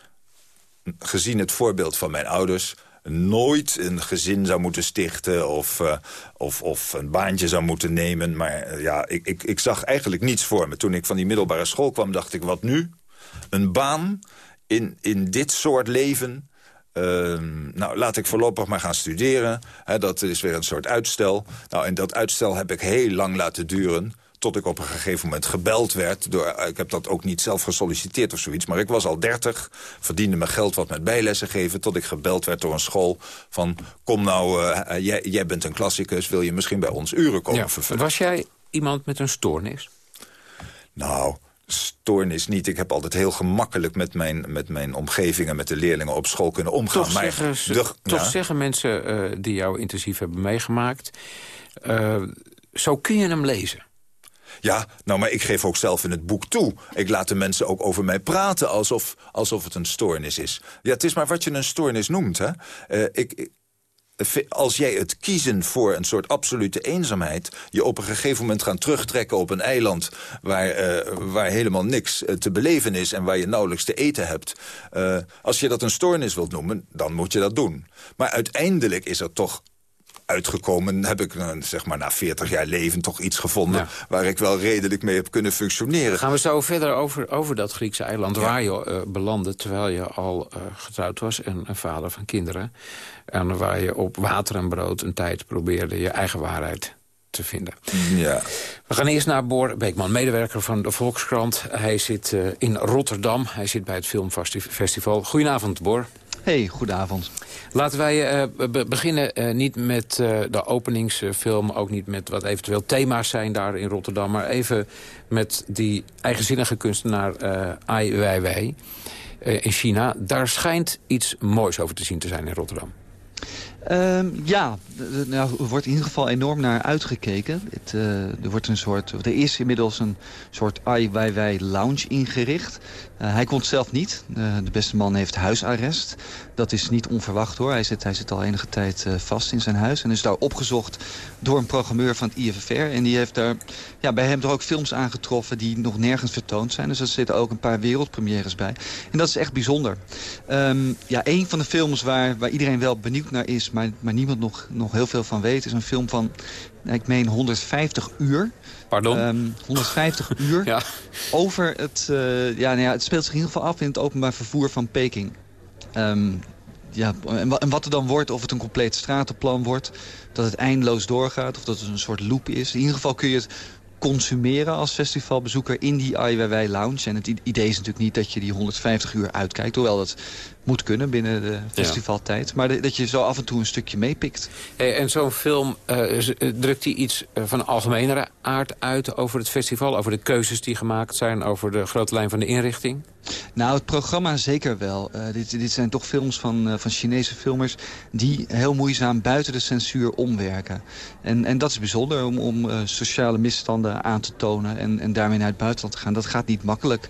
gezien het voorbeeld van mijn ouders nooit een gezin zou moeten stichten of, eh, of, of een baantje zou moeten nemen. Maar eh, ja, ik, ik, ik zag eigenlijk niets voor me. Toen ik van die middelbare school kwam, dacht ik, wat nu? Een baan in, in dit soort leven... Ehm, nou, laat ik voorlopig maar gaan studeren. Dat is weer een soort uitstel. Nou, en dat uitstel heb ik heel lang laten duren tot ik op een gegeven moment gebeld werd. Door, ik heb dat ook niet zelf gesolliciteerd of zoiets. Maar ik was al dertig, verdiende mijn geld wat met bijlessen geven... tot ik gebeld werd door een school van... kom nou, eh, jij, jij bent een klassicus, wil je misschien bij ons uren komen Ja, vervullen? was jij iemand met een stoornis? Nou, stoornis niet. Ik heb altijd heel gemakkelijk met mijn, met mijn omgeving... en met de leerlingen op school kunnen omgaan. Toch, maar zeggen, ze- de- toch ja. zeggen mensen eh, die jou intensief hebben meegemaakt... eh, zo kun je hem lezen. Ja, nou, maar ik geef ook zelf in het boek toe. Ik laat de mensen ook over mij praten alsof, alsof het een stoornis is. Ja, het is maar wat je een stoornis noemt, hè. Eh, ik, als jij het kiezen voor een soort absolute eenzaamheid... je op een gegeven moment gaan terugtrekken op een eiland... waar, eh, waar helemaal niks eh, te beleven is en waar je nauwelijks te eten hebt... als je dat een stoornis wilt noemen, dan moet je dat doen. Maar uiteindelijk is er toch uitgekomen, heb ik eh, zeg maar na 40 jaar leven toch iets gevonden... waar ik wel redelijk mee heb kunnen functioneren. Gaan we zo verder over, over dat Griekse eiland waar je eh, belandde... terwijl je al eh, getrouwd was en een vader van kinderen. En waar je op water en brood een tijd probeerde je eigen waarheid te vinden. Ja. We gaan eerst naar Boor Beekman, medewerker van de Volkskrant. Hij zit in Rotterdam, hij zit bij het Filmfestival. Goedenavond, Boor. Hey, goedenavond. Laten wij eh, be- beginnen eh, niet met eh, de openingsfilm... ook niet met wat eventueel thema's zijn daar in Rotterdam... maar even met die eigenzinnige kunstenaar Ai Weiwei in China. Daar schijnt iets moois over te zien te zijn in Rotterdam. Ehm, ja, nou, er wordt in ieder geval enorm naar uitgekeken. Het, er, wordt een soort, er is inmiddels een soort Ai Weiwei lounge ingericht. Eh, hij komt zelf niet. Eh, de beste man heeft huisarrest. Dat is niet onverwacht hoor. Hij zit, hij zit al enige tijd eh, vast in zijn huis. En is daar opgezocht door een programmeur van het IFFR. En die heeft daar ja, bij hem er ook films aangetroffen die nog nergens vertoond zijn. Dus er zitten ook een paar wereldpremières bij. En dat is echt bijzonder. Ehm, ja, een van de films waar, waar iedereen wel benieuwd naar is... maar, maar niemand nog, nog heel veel van weet... is een film van, ik meen, 150 uur. Pardon? Ehm, 150 uur. Ja. Over het... eh, ja, nou ja, het speelt zich in ieder geval af in het openbaar vervoer van Peking. Ehm, ja, en, wa- en wat er dan wordt, of het een compleet stratenplan wordt... dat het eindeloos doorgaat, of dat het een soort loop is. In ieder geval kun je het consumeren als festivalbezoeker in die Weiwei Lounge. En het idee is natuurlijk niet dat je die 150 uur uitkijkt... hoewel dat moet kunnen binnen de festivaltijd. Maar de- dat je zo af en toe een stukje meepikt. En zo'n film, eh, eh, drukt die iets eh, van algemenere aard uit over het festival? Over de keuzes die gemaakt zijn, over de grote lijn van de inrichting? Nou, het programma zeker wel. Dit, dit zijn toch films van, van Chinese filmers... die heel moeizaam buiten de censuur omwerken. En, en dat is bijzonder om, om sociale misstanden aan te tonen... En, en daarmee naar het buitenland te gaan. Dat gaat niet makkelijk.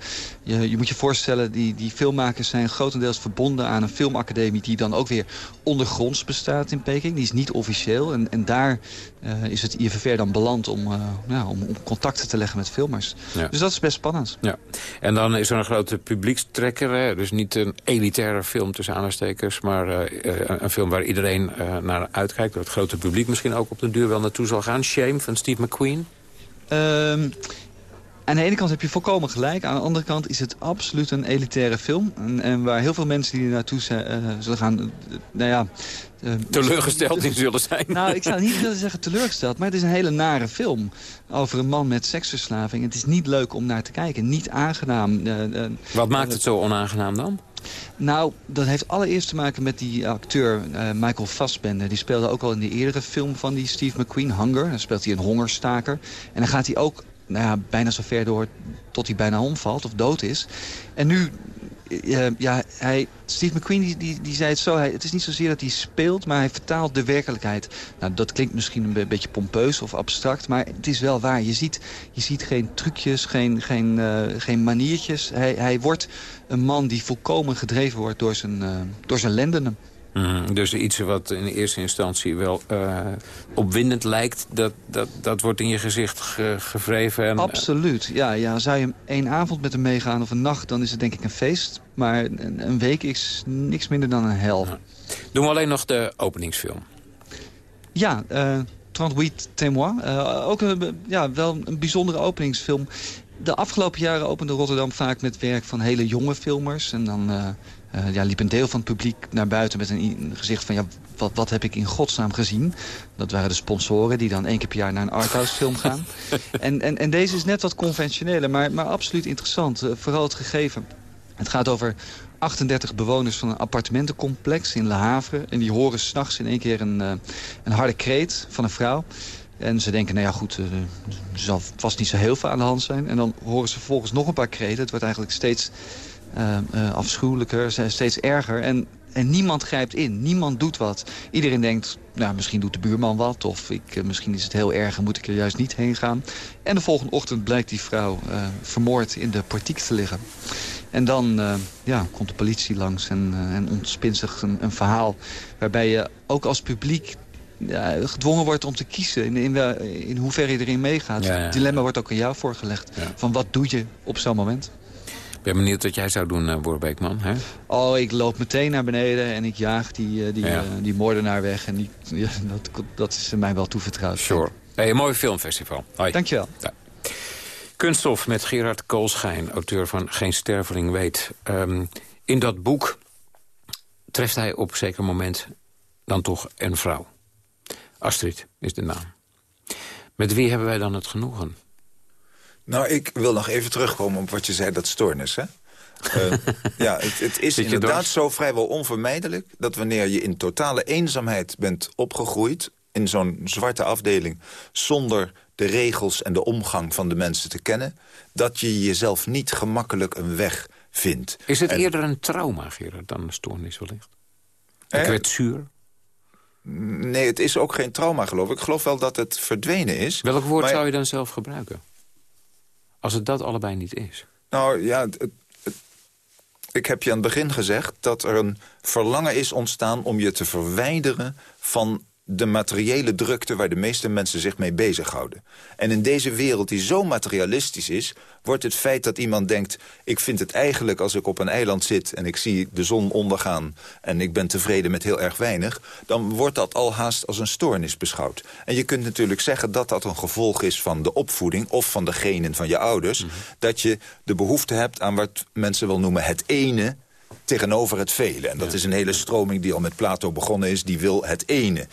Je, je moet je voorstellen, die, die filmmakers zijn grotendeels verbonden aan een filmacademie... die dan ook weer ondergronds bestaat in Peking. Die is niet officieel. En, en daar uh, is het IFFR dan beland om, uh, ja, om, om, contacten te leggen met filmers. Ja. Dus dat is best spannend. Ja. En dan is er een grote publiekstrekker. Hè? Dus niet een elitaire film tussen aanstekers... maar uh, een film waar iedereen naar uitkijkt. Dat het grote publiek misschien ook op de duur wel naartoe zal gaan. Shame van Steve McQueen. Um, aan de ene kant heb je volkomen gelijk. Aan de andere kant is het absoluut een elitaire film. En, en waar heel veel mensen die er naartoe uh, zullen gaan... Uh, nou ja... Uh, teleurgesteld in zullen zijn. Nou, ik zou niet willen zeggen teleurgesteld. Maar het is een hele nare film. Over een man met seksverslaving. Het is niet leuk om naar te kijken. Niet aangenaam. Wat maakt het zo onaangenaam dan? Nou, dat heeft allereerst te maken met die acteur uh, Michael Fassbender. Die speelde ook al in de eerdere film van die Steve McQueen, Hunger. Dan speelt hij een hongerstaker. En dan gaat hij ook nou ja, bijna zo ver door tot hij bijna omvalt of dood is. En nu, uh, ja, hij, Steve McQueen die, die, zei het zo, hij, het is niet zozeer dat hij speelt, maar hij vertaalt de werkelijkheid. Nou, dat klinkt misschien een beetje pompeus of abstract, maar het is wel waar. Je ziet, je ziet geen trucjes, geen, geen, uh, geen maniertjes. Hij, hij wordt een man die volkomen gedreven wordt door zijn, uh, door zijn lendenen. Mm, dus iets wat in eerste instantie wel uh, opwindend lijkt... Dat, dat, dat wordt in je gezicht ge, gevreven. En, Absoluut, ja, ja. Zou je één avond met hem meegaan of een nacht... dan is het denk ik een feest. Maar een, een week is niks minder dan een hel. Ja. Doen we alleen nog de openingsfilm. Ja, uh, 38 Témoins. Uh, ook een, ja, wel een bijzondere openingsfilm. De afgelopen jaren opende Rotterdam vaak met werk van hele jonge filmers. En dan... Uh, uh, ja, liep een deel van het publiek naar buiten met een gezicht van... ja, wat, wat heb ik in godsnaam gezien? Dat waren de sponsoren die dan één keer per jaar naar een arthouse film gaan. en, en, en deze is net wat conventioneler, maar, maar absoluut interessant. Uh, vooral het gegeven. Het gaat over 38 bewoners van een appartementencomplex in Le Havre. En die horen s'nachts in één keer een, uh, een harde kreet van een vrouw. En ze denken, nou ja goed, er zal vast niet zo heel veel aan de hand zijn. En dan horen ze vervolgens nog een paar kreten. Het wordt eigenlijk steeds afschuwelijker, steeds erger. En, en niemand grijpt in, niemand doet wat. Iedereen denkt, nou, misschien doet de buurman wat... of ik, uh, misschien is het heel erg en moet ik er juist niet heen gaan. En de volgende ochtend blijkt die vrouw vermoord in de portiek te liggen. En dan ja, komt de politie langs en, en ontspint zich een, een verhaal... waarbij je ook als publiek ja, gedwongen wordt om te kiezen in, in, in hoeverre je erin meegaat. Ja. Het dilemma wordt ook aan jou voorgelegd. Van wat doe je op zo'n moment? Ben benieuwd wat jij zou doen, uh, Boerbeekman. Hè? Oh, ik loop meteen naar beneden en ik jaag die, uh, die, ja. uh, die moordenaar weg. En die, ja, dat, dat is mij wel toevertrouwd. Sure. Hey, een mooi filmfestival. Hoi. Dankjewel. Ja. Kunststof met Gerard Koolschijn, auteur van Geen Sterveling Weet. Um, in dat boek treft hij op een zeker moment dan toch een vrouw. Astrid is de naam. Met wie hebben wij dan het genoegen? Nou, ik wil nog even terugkomen op wat je zei, dat stoornis, hè? uh, ja, het, het is inderdaad zo vrijwel onvermijdelijk... dat wanneer je in totale eenzaamheid bent opgegroeid... in zo'n zwarte afdeling, zonder de regels en de omgang van de mensen te kennen... dat je jezelf niet gemakkelijk een weg vindt. Is het en, eerder een trauma, Gerard, dan een stoornis wellicht? Een kwetsuur? Nee, het is ook geen trauma, geloof ik. Ik geloof wel dat het verdwenen is. Welk woord maar... zou je dan zelf gebruiken? Als het dat allebei niet is. Nou ja, ik heb je aan het begin gezegd... dat er een verlangen is ontstaan om je te verwijderen... van de materiële drukte waar de meeste mensen zich mee bezighouden. En in deze wereld die zo materialistisch is... wordt het feit dat iemand denkt... ik vind het eigenlijk als ik op een eiland zit... en ik zie de zon ondergaan... en ik ben tevreden met heel erg weinig... dan wordt dat al haast als een stoornis beschouwd. En je kunt natuurlijk zeggen dat dat een gevolg is van de opvoeding... of van de genen van je ouders... Mm -hmm. dat je de behoefte hebt aan wat mensen wel noemen het ene tegenover het vele. En dat ja. is een hele stroming die al met Plato begonnen is. Die wil het ene.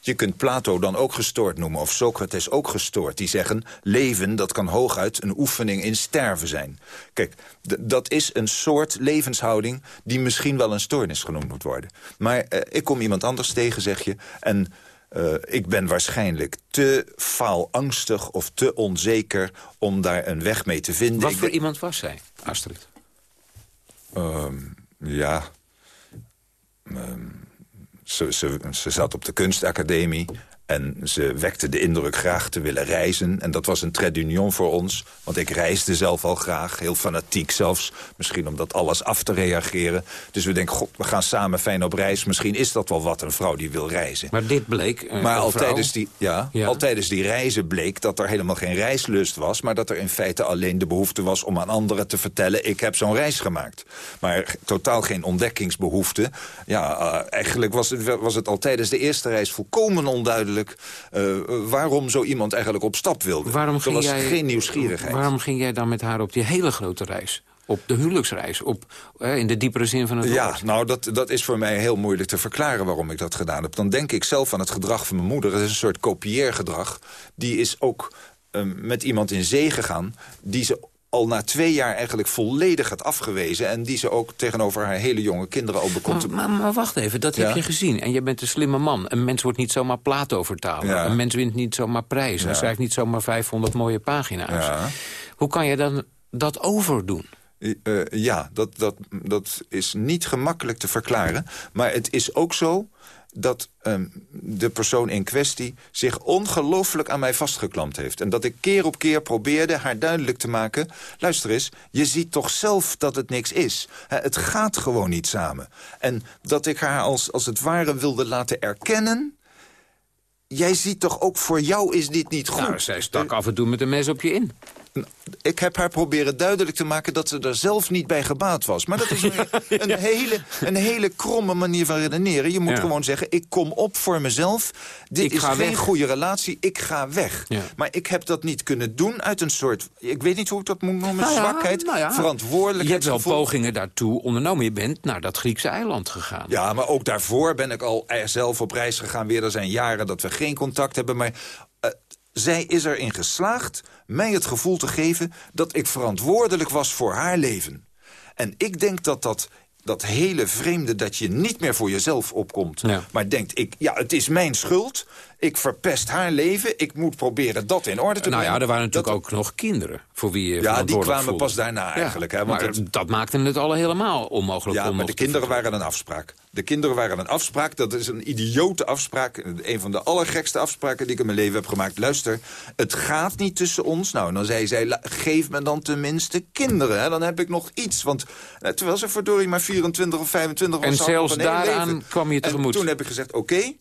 Je kunt Plato dan ook gestoord noemen. Of Socrates ook gestoord. Die zeggen, leven dat kan hooguit een oefening in sterven zijn. Kijk, dat is een soort levenshouding... die misschien wel een stoornis genoemd moet worden. Maar uh, ik kom iemand anders tegen, zeg je... en Uh, ik ben waarschijnlijk te faalangstig of te onzeker om daar een weg mee te vinden. Wat voor iemand was zij, Astrid? Um, ja, um, ze, ze, ze, zat op de kunstacademie. En ze wekte de indruk graag te willen reizen. En dat was een trait d'union voor ons. Want ik reisde zelf al graag, heel fanatiek zelfs. Misschien om dat alles af te reageren. Dus we denken, god, we gaan samen fijn op reis. Misschien is dat wel wat, een vrouw die wil reizen. Maar dit bleek... Uh, maar al tijdens, die, ja, Ja. al tijdens die reizen bleek dat er helemaal geen reislust was... maar dat er in feite alleen de behoefte was om aan anderen te vertellen... ik heb zo'n reis gemaakt. Maar totaal geen ontdekkingsbehoefte. Ja, eh, eigenlijk was het, was het al tijdens de eerste reis volkomen onduidelijk... eh, waarom zo iemand eigenlijk op stap wilde. Waarom er ging was jij, geen nieuwsgierigheid. Waarom ging jij dan met haar op die hele grote reis? Op de huwelijksreis, op, eh, in de diepere zin van het Ja, woord. nou, dat, dat is voor mij heel moeilijk te verklaren waarom ik dat gedaan heb. Dan denk ik zelf aan het gedrag van mijn moeder. Het is een soort kopieergedrag. Die is ook ehm, met iemand in zee gegaan... die ze al na twee jaar eigenlijk volledig had afgewezen... en die ze ook tegenover haar hele jonge kinderen al bekomt. Maar, maar, maar wacht even, dat heb je gezien. En je bent een slimme man. Een mens wordt niet zomaar Plato vertalen. Ja. Een mens wint niet zomaar prijzen. Hij schrijft niet zomaar 500 mooie pagina's. Hoe kan je dan dat overdoen? Eh, ja, dat, dat, dat is niet gemakkelijk te verklaren. Maar het is ook zo dat ehm, de persoon in kwestie zich ongelooflijk aan mij vastgeklampt heeft. En dat ik keer op keer probeerde haar duidelijk te maken... luister eens, je ziet toch zelf dat het niks is. Het gaat gewoon niet samen. En dat ik haar als, als het ware wilde laten erkennen... jij ziet toch ook, voor jou is dit niet goed. Nou, zij stak af en toe met een mes op je in. Ik heb haar proberen duidelijk te maken dat ze er zelf niet bij gebaat was. Maar dat is een, een, hele, een hele kromme manier van redeneren. Je moet Ja. gewoon zeggen, ik kom op voor mezelf. Dit Ik is geen weg. goede relatie, ik ga weg. Ja. Maar ik heb dat niet kunnen doen uit een soort... Ik weet niet hoe ik dat moet noemen, Nou zwakheid, nou ja. Je hebt wel pogingen daartoe ondernomen. Je bent naar dat Griekse eiland gegaan. Ja, maar ook daarvoor ben ik al er zelf op reis gegaan. Weer, er zijn jaren dat we geen contact hebben. Maar eh, zij is erin geslaagd mij het gevoel te geven... dat ik verantwoordelijk was voor haar leven. En ik denk dat dat, dat hele vreemde dat je niet meer voor jezelf opkomt... Ja. maar denkt, ik, ja, het is mijn schuld... ik verpest haar leven, ik moet proberen dat in orde te Nou brengen. ja, er waren natuurlijk ook nog kinderen voor wie je Ja, die kwamen voelde. pas daarna eigenlijk. Ja, hè, want maar het- dat maakte het al helemaal onmogelijk Ja, om maar de kinderen waren een afspraak. De kinderen waren een afspraak. Dat is een idiote afspraak. Een van de allergekste afspraken die ik in mijn leven heb gemaakt. Luister, het gaat niet tussen ons. Nou, dan zei zij, geef me dan tenminste kinderen. Hè? Dan heb ik nog iets. Want eh, terwijl ze verdorie maar 24 of 25 was... En zelfs daaraan leven. kwam je tegemoet. En toen heb ik gezegd, oké...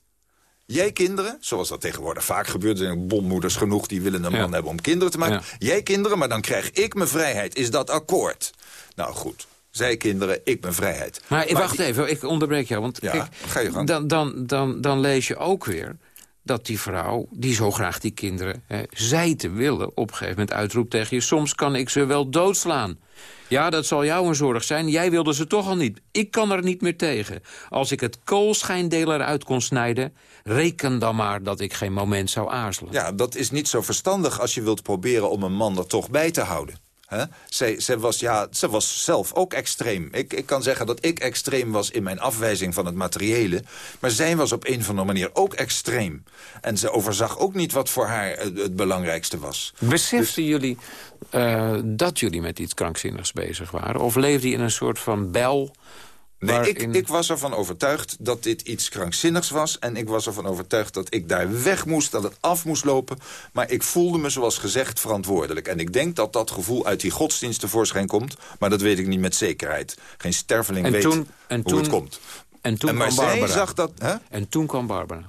Jij kinderen, zoals dat tegenwoordig vaak gebeurt... zijn bommoeders genoeg die willen een Ja. man hebben om kinderen te maken. Ja. Jij kinderen, maar dan krijg ik mijn vrijheid. Is dat akkoord? Nou goed, zij kinderen, ik mijn vrijheid. Maar, wacht die- even, ik onderbreek jou. Want Ja, kijk, ga je gang. Dan, dan, dan, dan lees je ook weer dat die vrouw, die zo graag die kinderen... Hè, zij te willen, op een gegeven moment uitroept tegen je... soms kan ik ze wel doodslaan. Ja, dat zal jou een zorg zijn. Jij wilde ze toch al niet. Ik kan er niet meer tegen. Als ik het koolschijndeel eruit kon snijden... reken dan maar dat ik geen moment zou aarzelen. Ja, dat is niet zo verstandig als je wilt proberen om een man er toch bij te houden. Zij, zij, was, ja, zij was zelf ook extreem. Ik, ik kan zeggen dat ik extreem was in mijn afwijzing van het materiële. Maar zij was op een of andere manier ook extreem. En ze overzag ook niet wat voor haar het, het belangrijkste was. Beseften jullie eh, dat jullie met iets krankzinnigs bezig waren? Of leefde je in een soort van bel... Nee, waarin- ik, ik was ervan overtuigd dat dit iets krankzinnigs was. En ik was ervan overtuigd dat ik daar weg moest, dat het af moest lopen. Maar ik voelde me, zoals gezegd, verantwoordelijk. En ik denk dat dat gevoel uit die godsdienst tevoorschijn komt. Maar dat weet ik niet met zekerheid. Geen sterveling En weet toen- en hoe toen- het komt. En toen En maar kwam zij Barbara. zag dat... Hè? En toen kwam Barbara.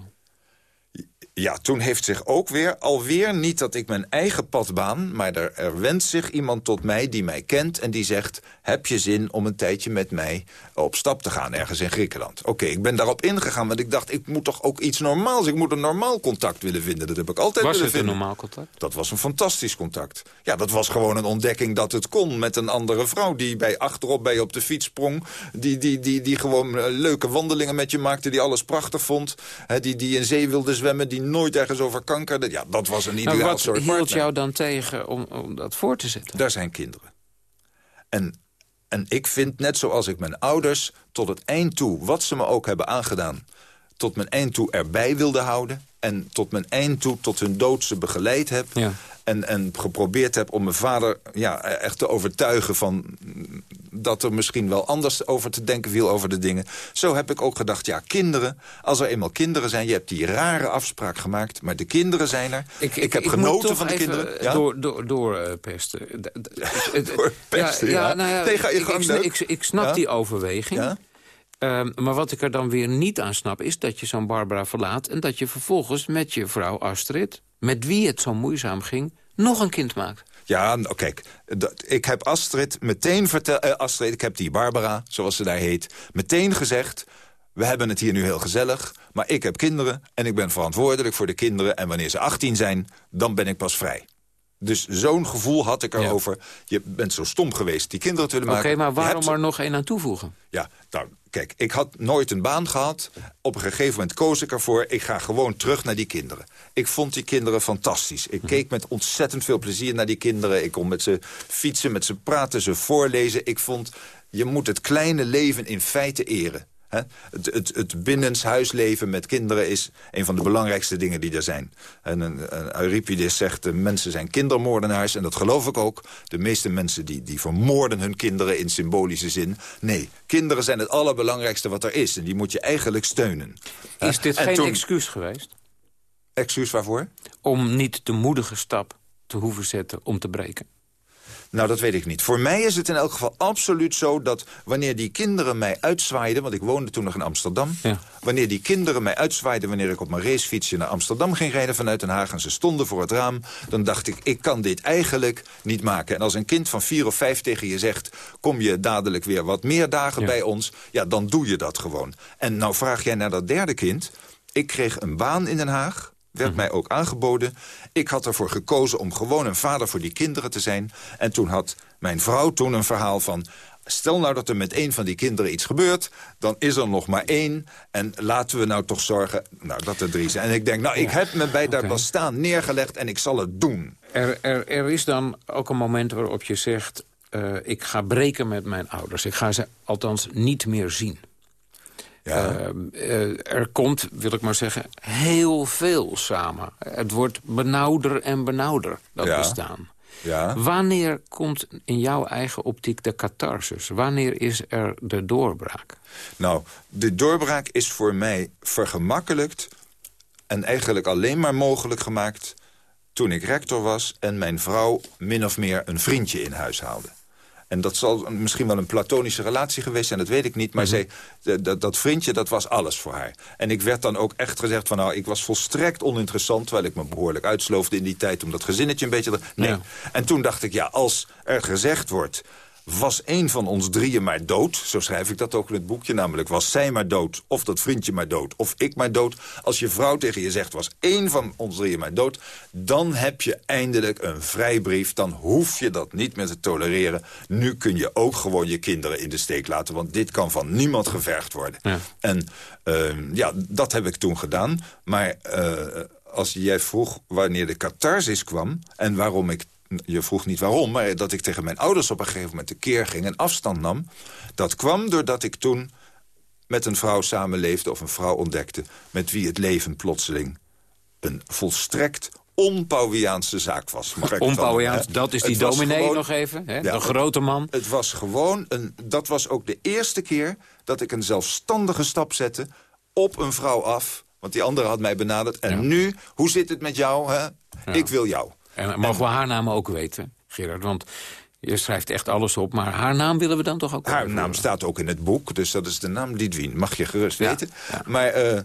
Ja, toen heeft zich ook weer, alweer niet dat ik mijn eigen pad baan... maar er, er wendt zich iemand tot mij die mij kent en die zegt... heb je zin om een tijdje met mij op stap te gaan ergens in Griekenland? Oké, ik ben daarop ingegaan, want ik dacht... ik moet toch ook iets normaals, ik moet een normaal contact willen vinden. Dat heb ik altijd Was willen het een vinden. normaal contact? Dat was een fantastisch contact. Ja, dat was gewoon een ontdekking dat het kon met een andere vrouw... die bij achterop bij je op de fiets sprong. Die, die, die, die gewoon eh, leuke wandelingen met je maakte, die alles prachtig vond. Hè, die, die in zee wilde zwemmen, die nooit ergens over kankerde. Ja, dat was een Nou, ideaal wat soort hield jou dan tegen om, om dat voor te zetten? Daar zijn kinderen. En, en ik vind, net zoals ik mijn ouders tot het eind toe... wat ze me ook hebben aangedaan... tot mijn eind toe erbij wilde houden... en tot mijn eind toe tot hun dood ze begeleid heb... En, en geprobeerd heb om mijn vader ja, echt te overtuigen van... dat er misschien wel anders over te denken viel over de dingen. Zo heb ik ook gedacht, ja, kinderen, als er eenmaal kinderen zijn... je hebt die rare afspraak gemaakt, maar de kinderen zijn er. Ik, ik, heb genoten van de kinderen. Ja? Door, door, door uh, pesten. door pesten, ja. ja. Nou ja Tegen je gang ik, ik, ik, snap die overweging. Um, maar wat ik er dan weer niet aan snap... is dat je zo'n Barbara verlaat... en dat je vervolgens met je vrouw Astrid... met wie het zo moeizaam ging, nog een kind maakt. Ja, nou, kijk, ik heb Astrid meteen verteld... Uh, Astrid, ik heb die Barbara, zoals ze daar heet... meteen gezegd, we hebben het hier nu heel gezellig... maar ik heb kinderen en ik ben verantwoordelijk voor de kinderen... en wanneer ze 18 zijn, dan ben ik pas vrij. Dus zo'n gevoel had ik erover. Je bent zo stom geweest die kinderen te willen maken. Oké, maar waarom er nog één aan toevoegen? Ja, nou, kijk, ik had nooit een baan gehad. Op een gegeven moment koos ik ervoor... ik ga gewoon terug naar die kinderen. Ik vond die kinderen fantastisch. Ik keek met ontzettend veel plezier naar die kinderen. Ik kon met ze fietsen, met ze praten, ze voorlezen. Ik vond, je moet het kleine leven in feite eren. Het, het, het binnenshuisleven met kinderen is een van de belangrijkste dingen die er zijn. En een, Euripides zegt, de mensen zijn kindermoordenaars. En dat geloof ik ook. De meeste mensen die, die vermoorden hun kinderen in symbolische zin. Nee, kinderen zijn het allerbelangrijkste wat er is. En die moet je eigenlijk steunen. Is dit geen excuus geweest? Excuus waarvoor? Om niet de moedige stap te hoeven zetten om te breken. Nou, dat weet ik niet. Voor mij is het in elk geval absoluut zo dat wanneer die kinderen mij uitzwaaiden... want ik woonde toen nog in Amsterdam... Ja. wanneer die kinderen mij uitzwaaiden wanneer ik op mijn racefietsje naar Amsterdam ging rijden vanuit Den Haag... en ze stonden voor het raam, dan dacht ik, ik kan dit eigenlijk niet maken. En als een kind van vier of vijf tegen je zegt... kom je dadelijk weer wat meer dagen bij ons, ja, dan doe je dat gewoon. En nou vraag jij naar dat derde kind... Ik kreeg een baan in Den Haag werd mhm. mij ook aangeboden. Ik had ervoor gekozen om gewoon een vader voor die kinderen te zijn. En toen had mijn vrouw toen een verhaal van... Stel nou dat er met één van die kinderen iets gebeurt... dan is er nog maar één. En laten we nou toch zorgen nou, dat er drie zijn. En ik denk, nou, ik heb me bij dat bestaan neergelegd... en ik zal het doen. Er, er, er is dan ook een moment waarop je zegt... Uh, ik ga breken met mijn ouders. Ik ga ze althans niet meer zien. Ja. Uh, er komt, wil ik maar zeggen, heel veel samen. Het wordt benauwder en benauwder, dat bestaan. Ja. Wanneer komt in jouw eigen optiek de catharsis? Wanneer is er de doorbraak? Nou, de doorbraak is voor mij vergemakkelijkt... en eigenlijk alleen maar mogelijk gemaakt toen ik rector was... en mijn vrouw min of meer een vriendje in huis haalde. En dat zal misschien wel een platonische relatie geweest zijn, dat weet ik niet. Maar mm dat, dat vriendje, dat was alles voor haar. En ik werd dan ook echt gezegd van, nou, ik was volstrekt oninteressant... terwijl ik me behoorlijk uitsloofde in die tijd om dat gezinnetje een beetje... Nee. En toen dacht ik, ja, als er gezegd wordt was een van ons drieën maar dood... zo schrijf ik dat ook in het boekje, namelijk was zij maar dood... of dat vriendje maar dood, of ik maar dood. Als je vrouw tegen je zegt, was één van ons drieën maar dood... dan heb je eindelijk een vrijbrief, dan hoef je dat niet meer te tolereren. Nu kun je ook gewoon je kinderen in de steek laten... want dit kan van niemand gevergd worden. Ja. En uh, ja, dat heb ik toen gedaan. Maar uh, als jij vroeg wanneer de catharsis kwam... en waarom ik je vroeg niet waarom, maar dat ik tegen mijn ouders op een gegeven moment de keer ging en afstand nam. Dat kwam doordat ik toen met een vrouw samenleefde of een vrouw ontdekte... met wie het leven plotseling een volstrekt onpauwiaanse zaak was. Onpauwiaans, dat is die dominee nog even, hè? de grote man. Het was gewoon, een, dat was ook de eerste keer dat ik een zelfstandige stap zette... op een vrouw af, want die andere had mij benaderd. En nu, hoe zit het met jou? Hè? Ik wil jou. En mogen we haar naam ook weten, Gerard? Want je schrijft echt alles op, maar haar naam willen we dan toch ook Haar naam staat ook in het boek, dus dat is de naam Lidwien. Mag je gerust weten. Maar, uh,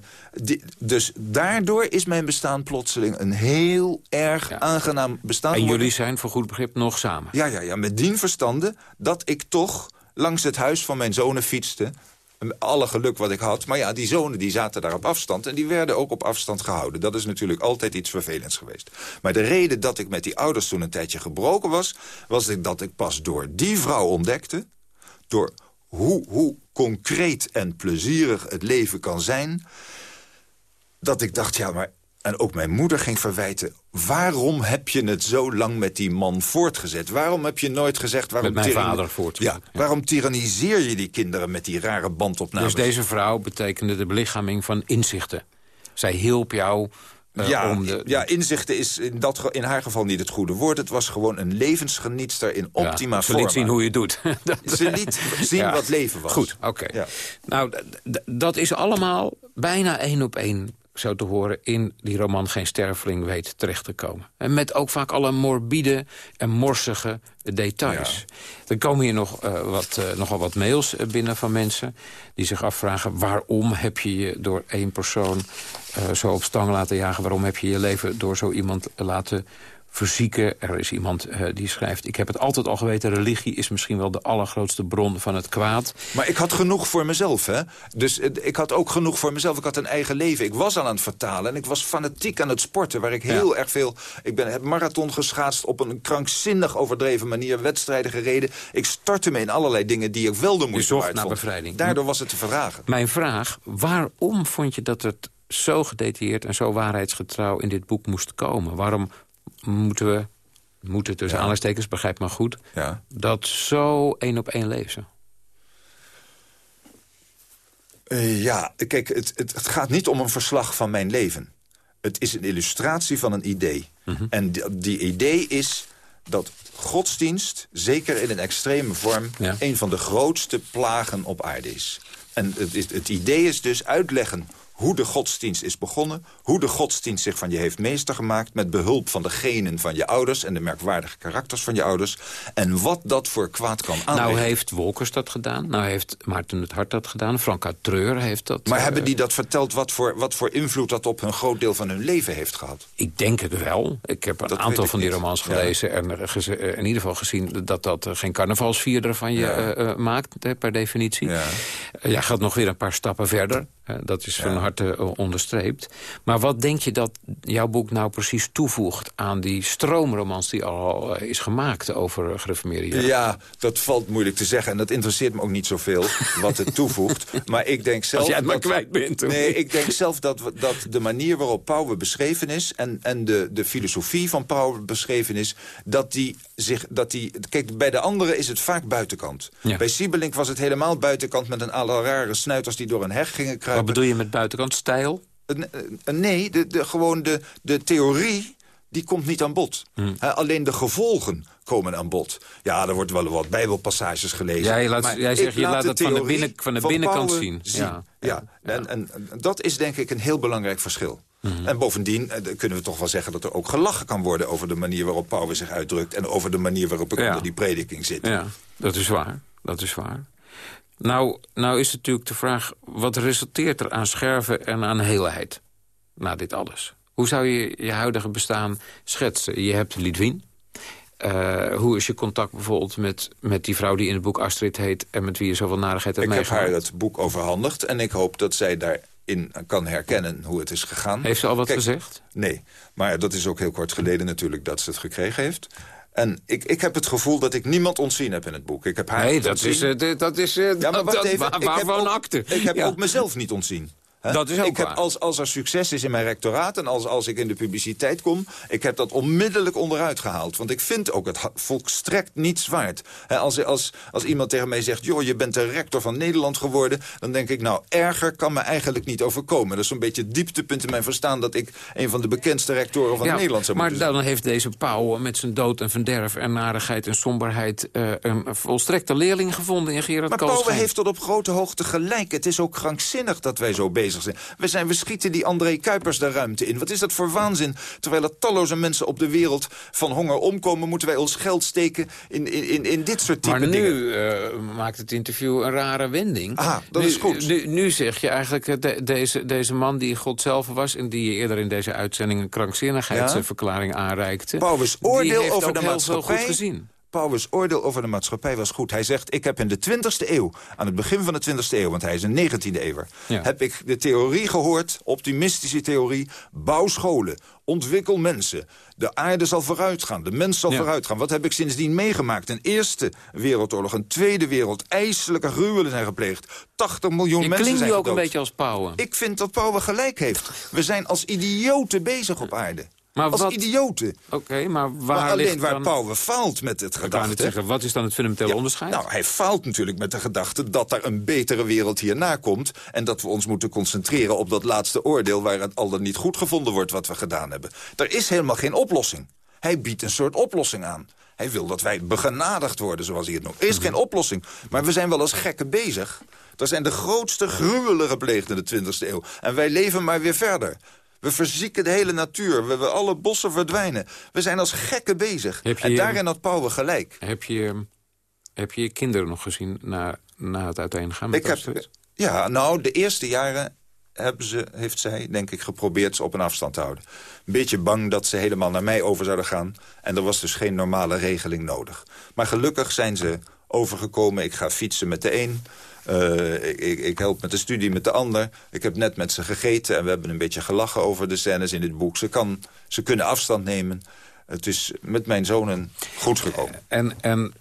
dus daardoor is mijn bestaan plotseling een heel erg aangenaam bestaan. En jullie zijn voor goed begrip nog samen? Ja, ja, ja, met dien verstande dat ik toch langs het huis van mijn zonen fietste alle geluk wat ik had. Maar ja, die zonen die zaten daar op afstand en die werden ook op afstand gehouden. Dat is natuurlijk altijd iets vervelends geweest. Maar de reden dat ik met die ouders toen een tijdje gebroken was... was dat ik pas door die vrouw ontdekte... door hoe, hoe concreet en plezierig het leven kan zijn... dat ik dacht, ja, maar en ook mijn moeder ging verwijten... waarom heb je het zo lang met die man voortgezet? Waarom heb je nooit gezegd... Waarom met mijn vader voortgezet. Ja, waarom tyranniseer je die kinderen met die rare bandopnames? Dus deze vrouw betekende de belichaming van inzichten. Zij hielp jou eh, ja, om de... ja, inzichten is in, dat, in haar geval niet het goede woord. Het was gewoon een levensgenietster in optima Ja, ze forma. liet zien hoe je het doet. Dat- Ze liet zien Ja. wat leven was. Goed, oké. Nou, dat is allemaal bijna één op één zo te horen... in die roman Geen Sterveling weet terecht te komen. En met ook vaak alle morbide en morsige details. Er komen hier nog, eh, wat, eh, nogal wat mails eh, binnen van mensen... die zich afvragen waarom heb je je door één persoon zo op stang laten jagen... waarom heb je je leven door zo iemand laten verzieken. Er is iemand eh, die schrijft... ik heb het altijd al geweten, religie is misschien wel de allergrootste bron van het kwaad. Maar ik had genoeg voor mezelf, hè. Dus eh, ik had ook genoeg voor mezelf. Ik had een eigen leven. Ik was al aan het vertalen en ik was fanatiek aan het sporten... waar ik heel erg veel... Ik ben, heb marathon geschaatst op een krankzinnig overdreven manier... wedstrijden gereden. Ik stortte me in allerlei dingen die ik wel de moeite waard naar vond. bevrijding. Daardoor was het te verdragen. Mijn vraag, waarom vond je dat het zo gedetailleerd en zo waarheidsgetrouw in dit boek moest komen? Waarom moeten we, moeten tussen aanleidingstekens, begrijp maar goed... Ja. dat zo één op één lezen? Eh, ja, kijk, het, het, gaat niet om een verslag van mijn leven. Het is een illustratie van een idee. Mhm. En die, die idee is dat godsdienst, zeker in een extreme vorm... een van de grootste plagen op aarde is. En het, is, het idee is dus uitleggen hoe de godsdienst is begonnen... hoe de godsdienst zich van je heeft meester gemaakt... met behulp van de genen van je ouders... en de merkwaardige karakters van je ouders... en wat dat voor kwaad kan aanrichten. Nou heeft Wolkers dat gedaan, nou heeft Maarten het Hart dat gedaan... Franka Treur heeft dat... Maar eh, hebben die dat verteld wat voor, wat voor invloed dat op een groot deel van hun leven heeft gehad? Ik denk het wel. Ik heb een Dat aantal van die niet. romans Ja. gelezen... en eh, geze- eh, in ieder geval gezien dat dat eh, geen carnavalsvierder van je Ja. eh, eh, maakt... eh, per definitie. Ja. Eh, Jij gaat nog weer een paar stappen verder. Eh, dat is van harte eh, onderstreept. Maar wat denk je dat jouw boek nou precies toevoegt... aan die stroomromans die al eh, is gemaakt over eh, gereformeerde jeugd? Ja, dat valt moeilijk te zeggen. En dat interesseert me ook niet zoveel wat het toevoegt. Maar ik denk zelf... Als jij het maar dat- kwijt bent. hoor. Nee, ik denk zelf dat, dat de manier waarop Pauwe beschreven is... en, en de, de filosofie van Pauwe beschreven is... dat die zich... Dat die, kijk, bij de anderen is het vaak buitenkant. Ja. Bij Siebelink was het helemaal buitenkant... met een alle rare snuiters die door een heg gingen kruipen. Wat bedoel je met buitenkant stijl? Eh, Nee, de, de, gewoon de, de theorie die komt niet aan bod. Hmm. Alleen de gevolgen komen aan bod. Ja, er wordt wel wat bijbelpassages gelezen. Ja, je laat- maar jij zegt, je laat het van de binnen- van de binnenkant zien. Ja. Ja, En, en dat is denk ik een heel belangrijk verschil. Mhm. En bovendien eh, kunnen we toch wel zeggen dat er ook gelachen kan worden... over de manier waarop Pauwen zich uitdrukt... en over de manier waarop ik Ja. onder die prediking zit. Ja, dat is waar. Dat is waar. Nou, nou is natuurlijk de vraag, wat resulteert er aan scherven en aan heelheid na dit alles? Hoe zou je je huidige bestaan schetsen? Je hebt Lidwien. Eh, hoe is je contact bijvoorbeeld met, met die vrouw die in het boek Astrid heet... en met wie je zoveel narigheid hebt Ik heb haar dat boek overhandigd en ik hoop dat zij daarin kan herkennen hoe het is gegaan. Heeft ze al wat Kijk, gezegd? Nee, maar dat is ook heel kort geleden natuurlijk dat ze het gekregen heeft. En ik, ik heb het gevoel dat ik niemand ontzien heb in het boek. Ik heb haar Nee, dat ontzien. is, de- dat is eh, Ja, maar wacht even. ik heb ook, akte. Ik heb Ja. ook mezelf niet ontzien. Dat is ook ik heb, als, als er succes is in mijn rectoraat en als, als ik in de publiciteit kom... ik heb dat onmiddellijk onderuit gehaald. Want ik vind ook het volstrekt niets waard. Als, als, als iemand tegen mij zegt... joh, je bent de rector van Nederland geworden... dan denk ik, nou, erger kan me eigenlijk niet overkomen. Dat is zo'n beetje het dieptepunt in mijn verstaan... dat ik een van de bekendste rectoren van Ja, Nederland zou maar moeten zijn. dan heeft deze Pauw met zijn dood en verderf en narigheid en somberheid... eh, een volstrekte leerling gevonden in Gerard Maar. Pauwe heeft tot op grote hoogte gelijk. Het is ook krankzinnig dat wij zo bezig zijn. We, zijn, we schieten die André Kuipers de ruimte in. Wat is dat voor waanzin? Terwijl er talloze mensen op de wereld van honger omkomen... moeten wij ons geld steken in, in, in, dit soort type Maar dingen. nu eh, maakt het interview een rare wending. Ah, dat nu, is goed. Nu, nu zeg je eigenlijk, eh, de- deze, deze man die God zelf was... en die je eerder in deze uitzending een krankzinnigheidsverklaring aanreikte... Pauwens die oordeel heeft over de maatschappij... goed gezien. Pauwens oordeel over de maatschappij was goed. Hij zegt, ik heb in de 20e eeuw, aan het begin van de 20e eeuw... want hij is een 19e eeuwer, Ja. heb ik de theorie gehoord... optimistische theorie, bouw scholen, ontwikkel mensen. De aarde zal vooruitgaan, de mens zal Ja. vooruitgaan. Wat heb ik sindsdien meegemaakt? Een Eerste Wereldoorlog, een Tweede Wereld... ijselijke gruwelen zijn gepleegd. 80 miljoen Je mensen klinkt zijn nu ook een gedood. beetje als Pauwen. Ik vind dat Pauwen gelijk heeft. We zijn als idioten bezig op aarde. Maar als wat- idioten. Oké, maar waar maar alleen ligt waar dan... Pauwe faalt met het Ik gedachte... net zeggen, wat is dan het fundamentele onderscheid? Nou, hij faalt natuurlijk met de gedachte dat er een betere wereld hierna komt... en dat we ons moeten concentreren op dat laatste oordeel... waar het al dan niet goed gevonden wordt wat we gedaan hebben. Er is helemaal geen oplossing. Hij biedt een soort oplossing aan. Hij wil dat wij begenadigd worden, zoals hij het noemt. Er is geen oplossing, maar we zijn wel als gekken bezig. Er zijn de grootste gruwelen gepleegd in de 20e eeuw. En wij leven maar weer verder. We verzieken de hele natuur. We, we alle bossen verdwijnen. We zijn als gekken bezig. Heb je- en daarin had Pauwe gelijk. Heb je, heb je je kinderen nog gezien na, na het uiteengaan met Ik heb, ja, nou, de eerste jaren hebben ze, heeft zij, denk ik, geprobeerd ze op een afstand te houden. Een beetje bang dat ze helemaal naar mij over zouden gaan. En er was dus geen normale regeling nodig. Maar gelukkig zijn ze overgekomen. Ik ga fietsen met de een. Eh, ik, ik, help met de studie met de ander. Ik heb net met ze gegeten en we hebben een beetje gelachen over de scènes in dit boek. Ze, kan, ze kunnen afstand nemen. Het is met mijn zonen goed gekomen. En, en,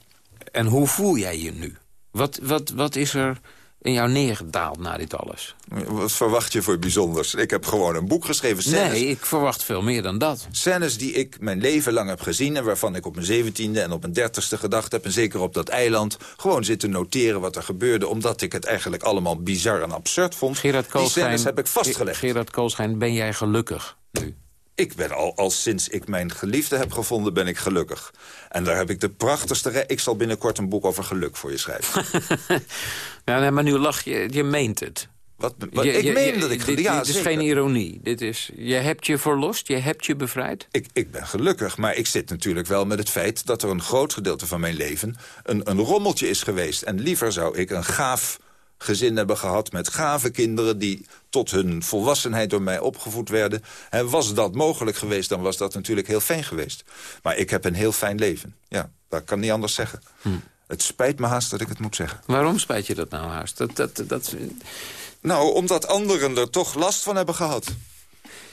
en hoe voel jij je nu? Wat, wat, wat is er in jou neergedaald na dit alles? Wat verwacht je voor bijzonders? Ik heb gewoon een boek geschreven. Scènes, Nee, ik verwacht veel meer dan dat. Scènes die ik mijn leven lang heb gezien... en waarvan ik op mijn zeventiende en op mijn dertigste gedacht heb... en zeker op dat eiland gewoon zitten noteren wat er gebeurde... omdat ik het eigenlijk allemaal bizar en absurd vond. Gerard die scènes heb ik vastgelegd. Gerard Koolschijn, ben jij gelukkig nu? Ik ben al, al sinds ik mijn geliefde heb gevonden, ben ik gelukkig. En daar heb ik de prachtigste... Ik zal binnenkort een boek over geluk voor je schrijven. Ja, maar nu lach je, je meent het. Wat, wat- ik meen dat ik... Dit, ja, dit is zeker. geen ironie. Dit is, je hebt je verlost, je hebt je bevrijd. Ik, ik ben gelukkig, maar ik zit natuurlijk wel met het feit... dat er een groot gedeelte van mijn leven een, een rommeltje is geweest. En liever zou ik een gaaf gezin hebben gehad... met gave kinderen die tot hun volwassenheid door mij opgevoed werden. En was dat mogelijk geweest, dan was dat natuurlijk heel fijn geweest. Maar ik heb een heel fijn leven. Ja, dat kan niet anders zeggen. Hm. Het spijt me haast dat ik het moet zeggen. Waarom spijt je dat nou haast? Dat, dat, dat, Nou, omdat anderen er toch last van hebben gehad.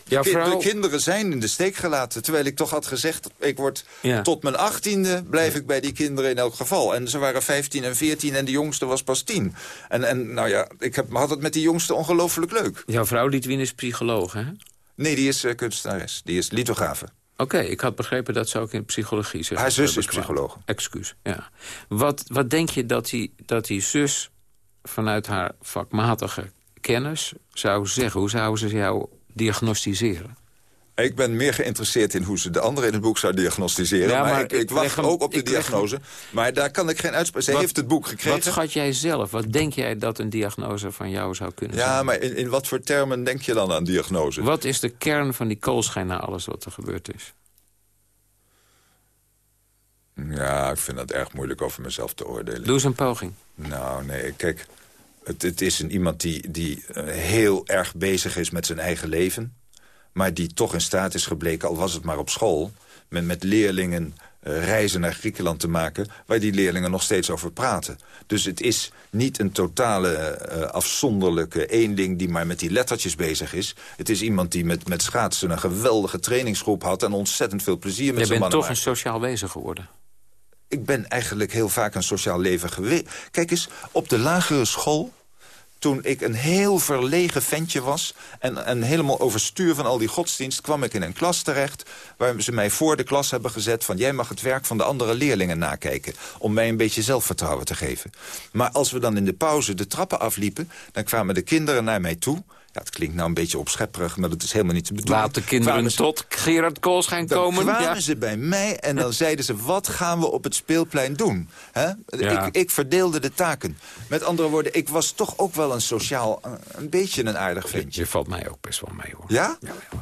Ki- vrouw- De kinderen zijn in de steek gelaten. Terwijl ik toch had gezegd, ik word Ja. tot mijn achttiende blijf ik bij die kinderen in elk geval. En ze waren 15 en 14 en de jongste was pas 10. En, en nou ja, ik heb, had het met die jongste ongelooflijk leuk. Jouw vrouw Lidwien is psycholoog, hè? Nee, die is eh, kunstenares. Die is lithografe. Oké, ik had begrepen dat ze ook in psychologie zit. Haar zus is psycholoog. Excuus, ja. Wat, wat denk je dat die, dat die zus vanuit haar vakmatige kennis zou zeggen? Hoe zou ze jou diagnosticeren? Ik ben meer geïnteresseerd in hoe ze de anderen in het boek zou diagnosticeren. Ja, maar, maar ik, ik wacht hem- ook op de hem- diagnose. Maar daar kan ik geen uitspraak... Ze heeft het boek gekregen. Wat schat jij zelf? Wat denk jij dat een diagnose van jou zou kunnen zijn? Ja, maar in, in wat voor termen denk je dan aan diagnose? Wat is de kern van die koolschijn na alles wat er gebeurd is? Ja, ik vind het erg moeilijk over mezelf te oordelen. Doe eens een poging. Nou, nee, kijk. Het, het is een, iemand die, die eh, heel erg bezig is met zijn eigen leven. Maar die toch in staat is gebleken, al was het maar op school... met, met leerlingen eh, reizen naar Griekenland te maken... waar die leerlingen nog steeds over praten. Dus het is niet een totale eh, afzonderlijke eenling... die maar met die lettertjes bezig is. Het is iemand die met, met schaatsen een geweldige trainingsgroep had... en ontzettend veel plezier met Jij zijn bent mannen toch een sociaal wezen geworden. Ik ben eigenlijk heel vaak een sociaal leven geweest. Kijk eens, op de lagere school toen ik een heel verlegen ventje was... En, en helemaal overstuur van al die godsdienst... kwam ik in een klas terecht waar ze mij voor de klas hebben gezet... van jij mag het werk van de andere leerlingen nakijken... om mij een beetje zelfvertrouwen te geven. Maar als we dan in de pauze de trappen afliepen... dan kwamen de kinderen naar mij toe... Ja, het klinkt nou een beetje opschepperig, maar dat is helemaal niet te bedoelen. Laat de kinderen Kwamen tot Gerard Koolschijn dan komen. kwamen Ja. ze bij mij en dan zeiden ze... wat gaan we op het speelplein doen? Ja. Ik, ik verdeelde de taken. Met andere woorden, ik was toch ook wel een sociaal... een beetje een aardig ventje. Je valt mij ook best wel mee, hoor. Ja?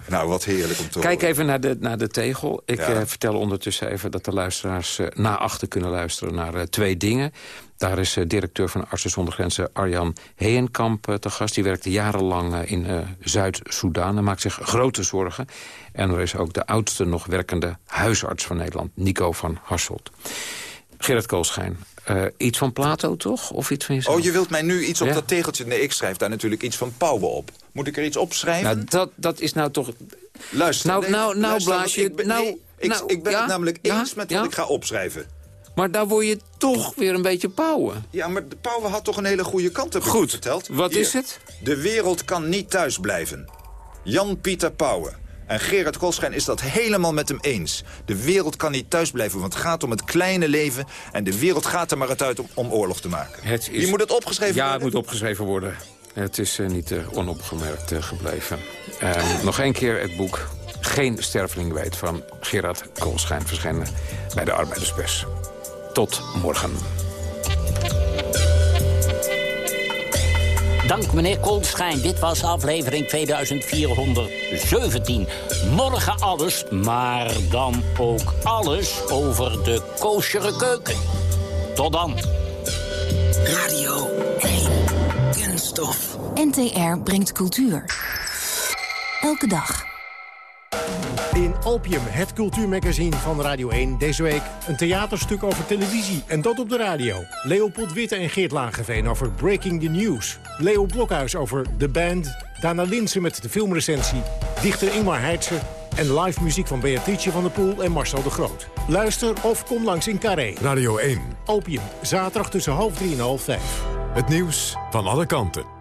Nou, wat heerlijk om te Kijk horen. even naar de, naar de tegel. Ik eh, vertel ondertussen even dat de luisteraars eh, naar achter kunnen luisteren naar eh, twee dingen. Daar is eh, directeur van Artsen zonder Grenzen Arjan Heenkamp eh, te gast. Die werkte jarenlang eh, in Zuid-Soedan en maakt zich grote zorgen. En er is ook de oudste nog werkende huisarts van Nederland, Nico van Hasselt. Gerard Koolschijn, iets van Plato toch? Of iets van jezelf? Oh, je wilt mij nu iets op Ja. dat tegeltje... Nee, ik schrijf daar natuurlijk iets van Pauwe op. Moet ik er iets opschrijven? Nou, dat, dat is nou toch... luister, nou, nee, nou, nou, luister, blaas je- Ik ben, nou, nee, ik, nou, ik ben ja, het namelijk ja, eens met wat ik ga opschrijven. Maar daar word je toch weer een beetje pauwen. Ja, maar de Pauwe had toch een hele goede kant, heb Goed, verteld? wat Hier. is het? De wereld kan niet thuis blijven. Jan-Pieter Pauwe. En Gerard Kolschijn is dat helemaal met hem eens. De wereld kan niet thuis blijven, want het gaat om het kleine leven... en de wereld gaat er maar het uit om, om oorlog te maken. Het is... Je moet het opgeschreven ja, worden? het moet opgeschreven worden. Het is uh, niet uh, onopgemerkt uh, gebleven. Uh, nog één keer het boek Geen sterveling weet van Gerard Koolschijn... verschenen bij de Arbeiderspers. Tot morgen. Dank meneer Koolschijn. Dit was aflevering 2417. Morgen alles, maar dan ook alles over de koosjere keuken. Tot dan. Radio 1. Kunststof. NTR brengt cultuur. Elke dag. In Opium, het cultuurmagazine van Radio 1. Deze week een theaterstuk over televisie en dat op de radio. Leopold Witte en Geert Lageveen over Breaking the News. Leo Blokhuis over The Band. Dana Linsen met de filmrecensie. Dichter Ingmar Heitse. En live muziek van Beatrice van der Poel en Marcel de Groot. Luister of kom langs in Carré. Radio 1. Opium, zaterdag tussen half drie en half vijf. Het nieuws van alle kanten.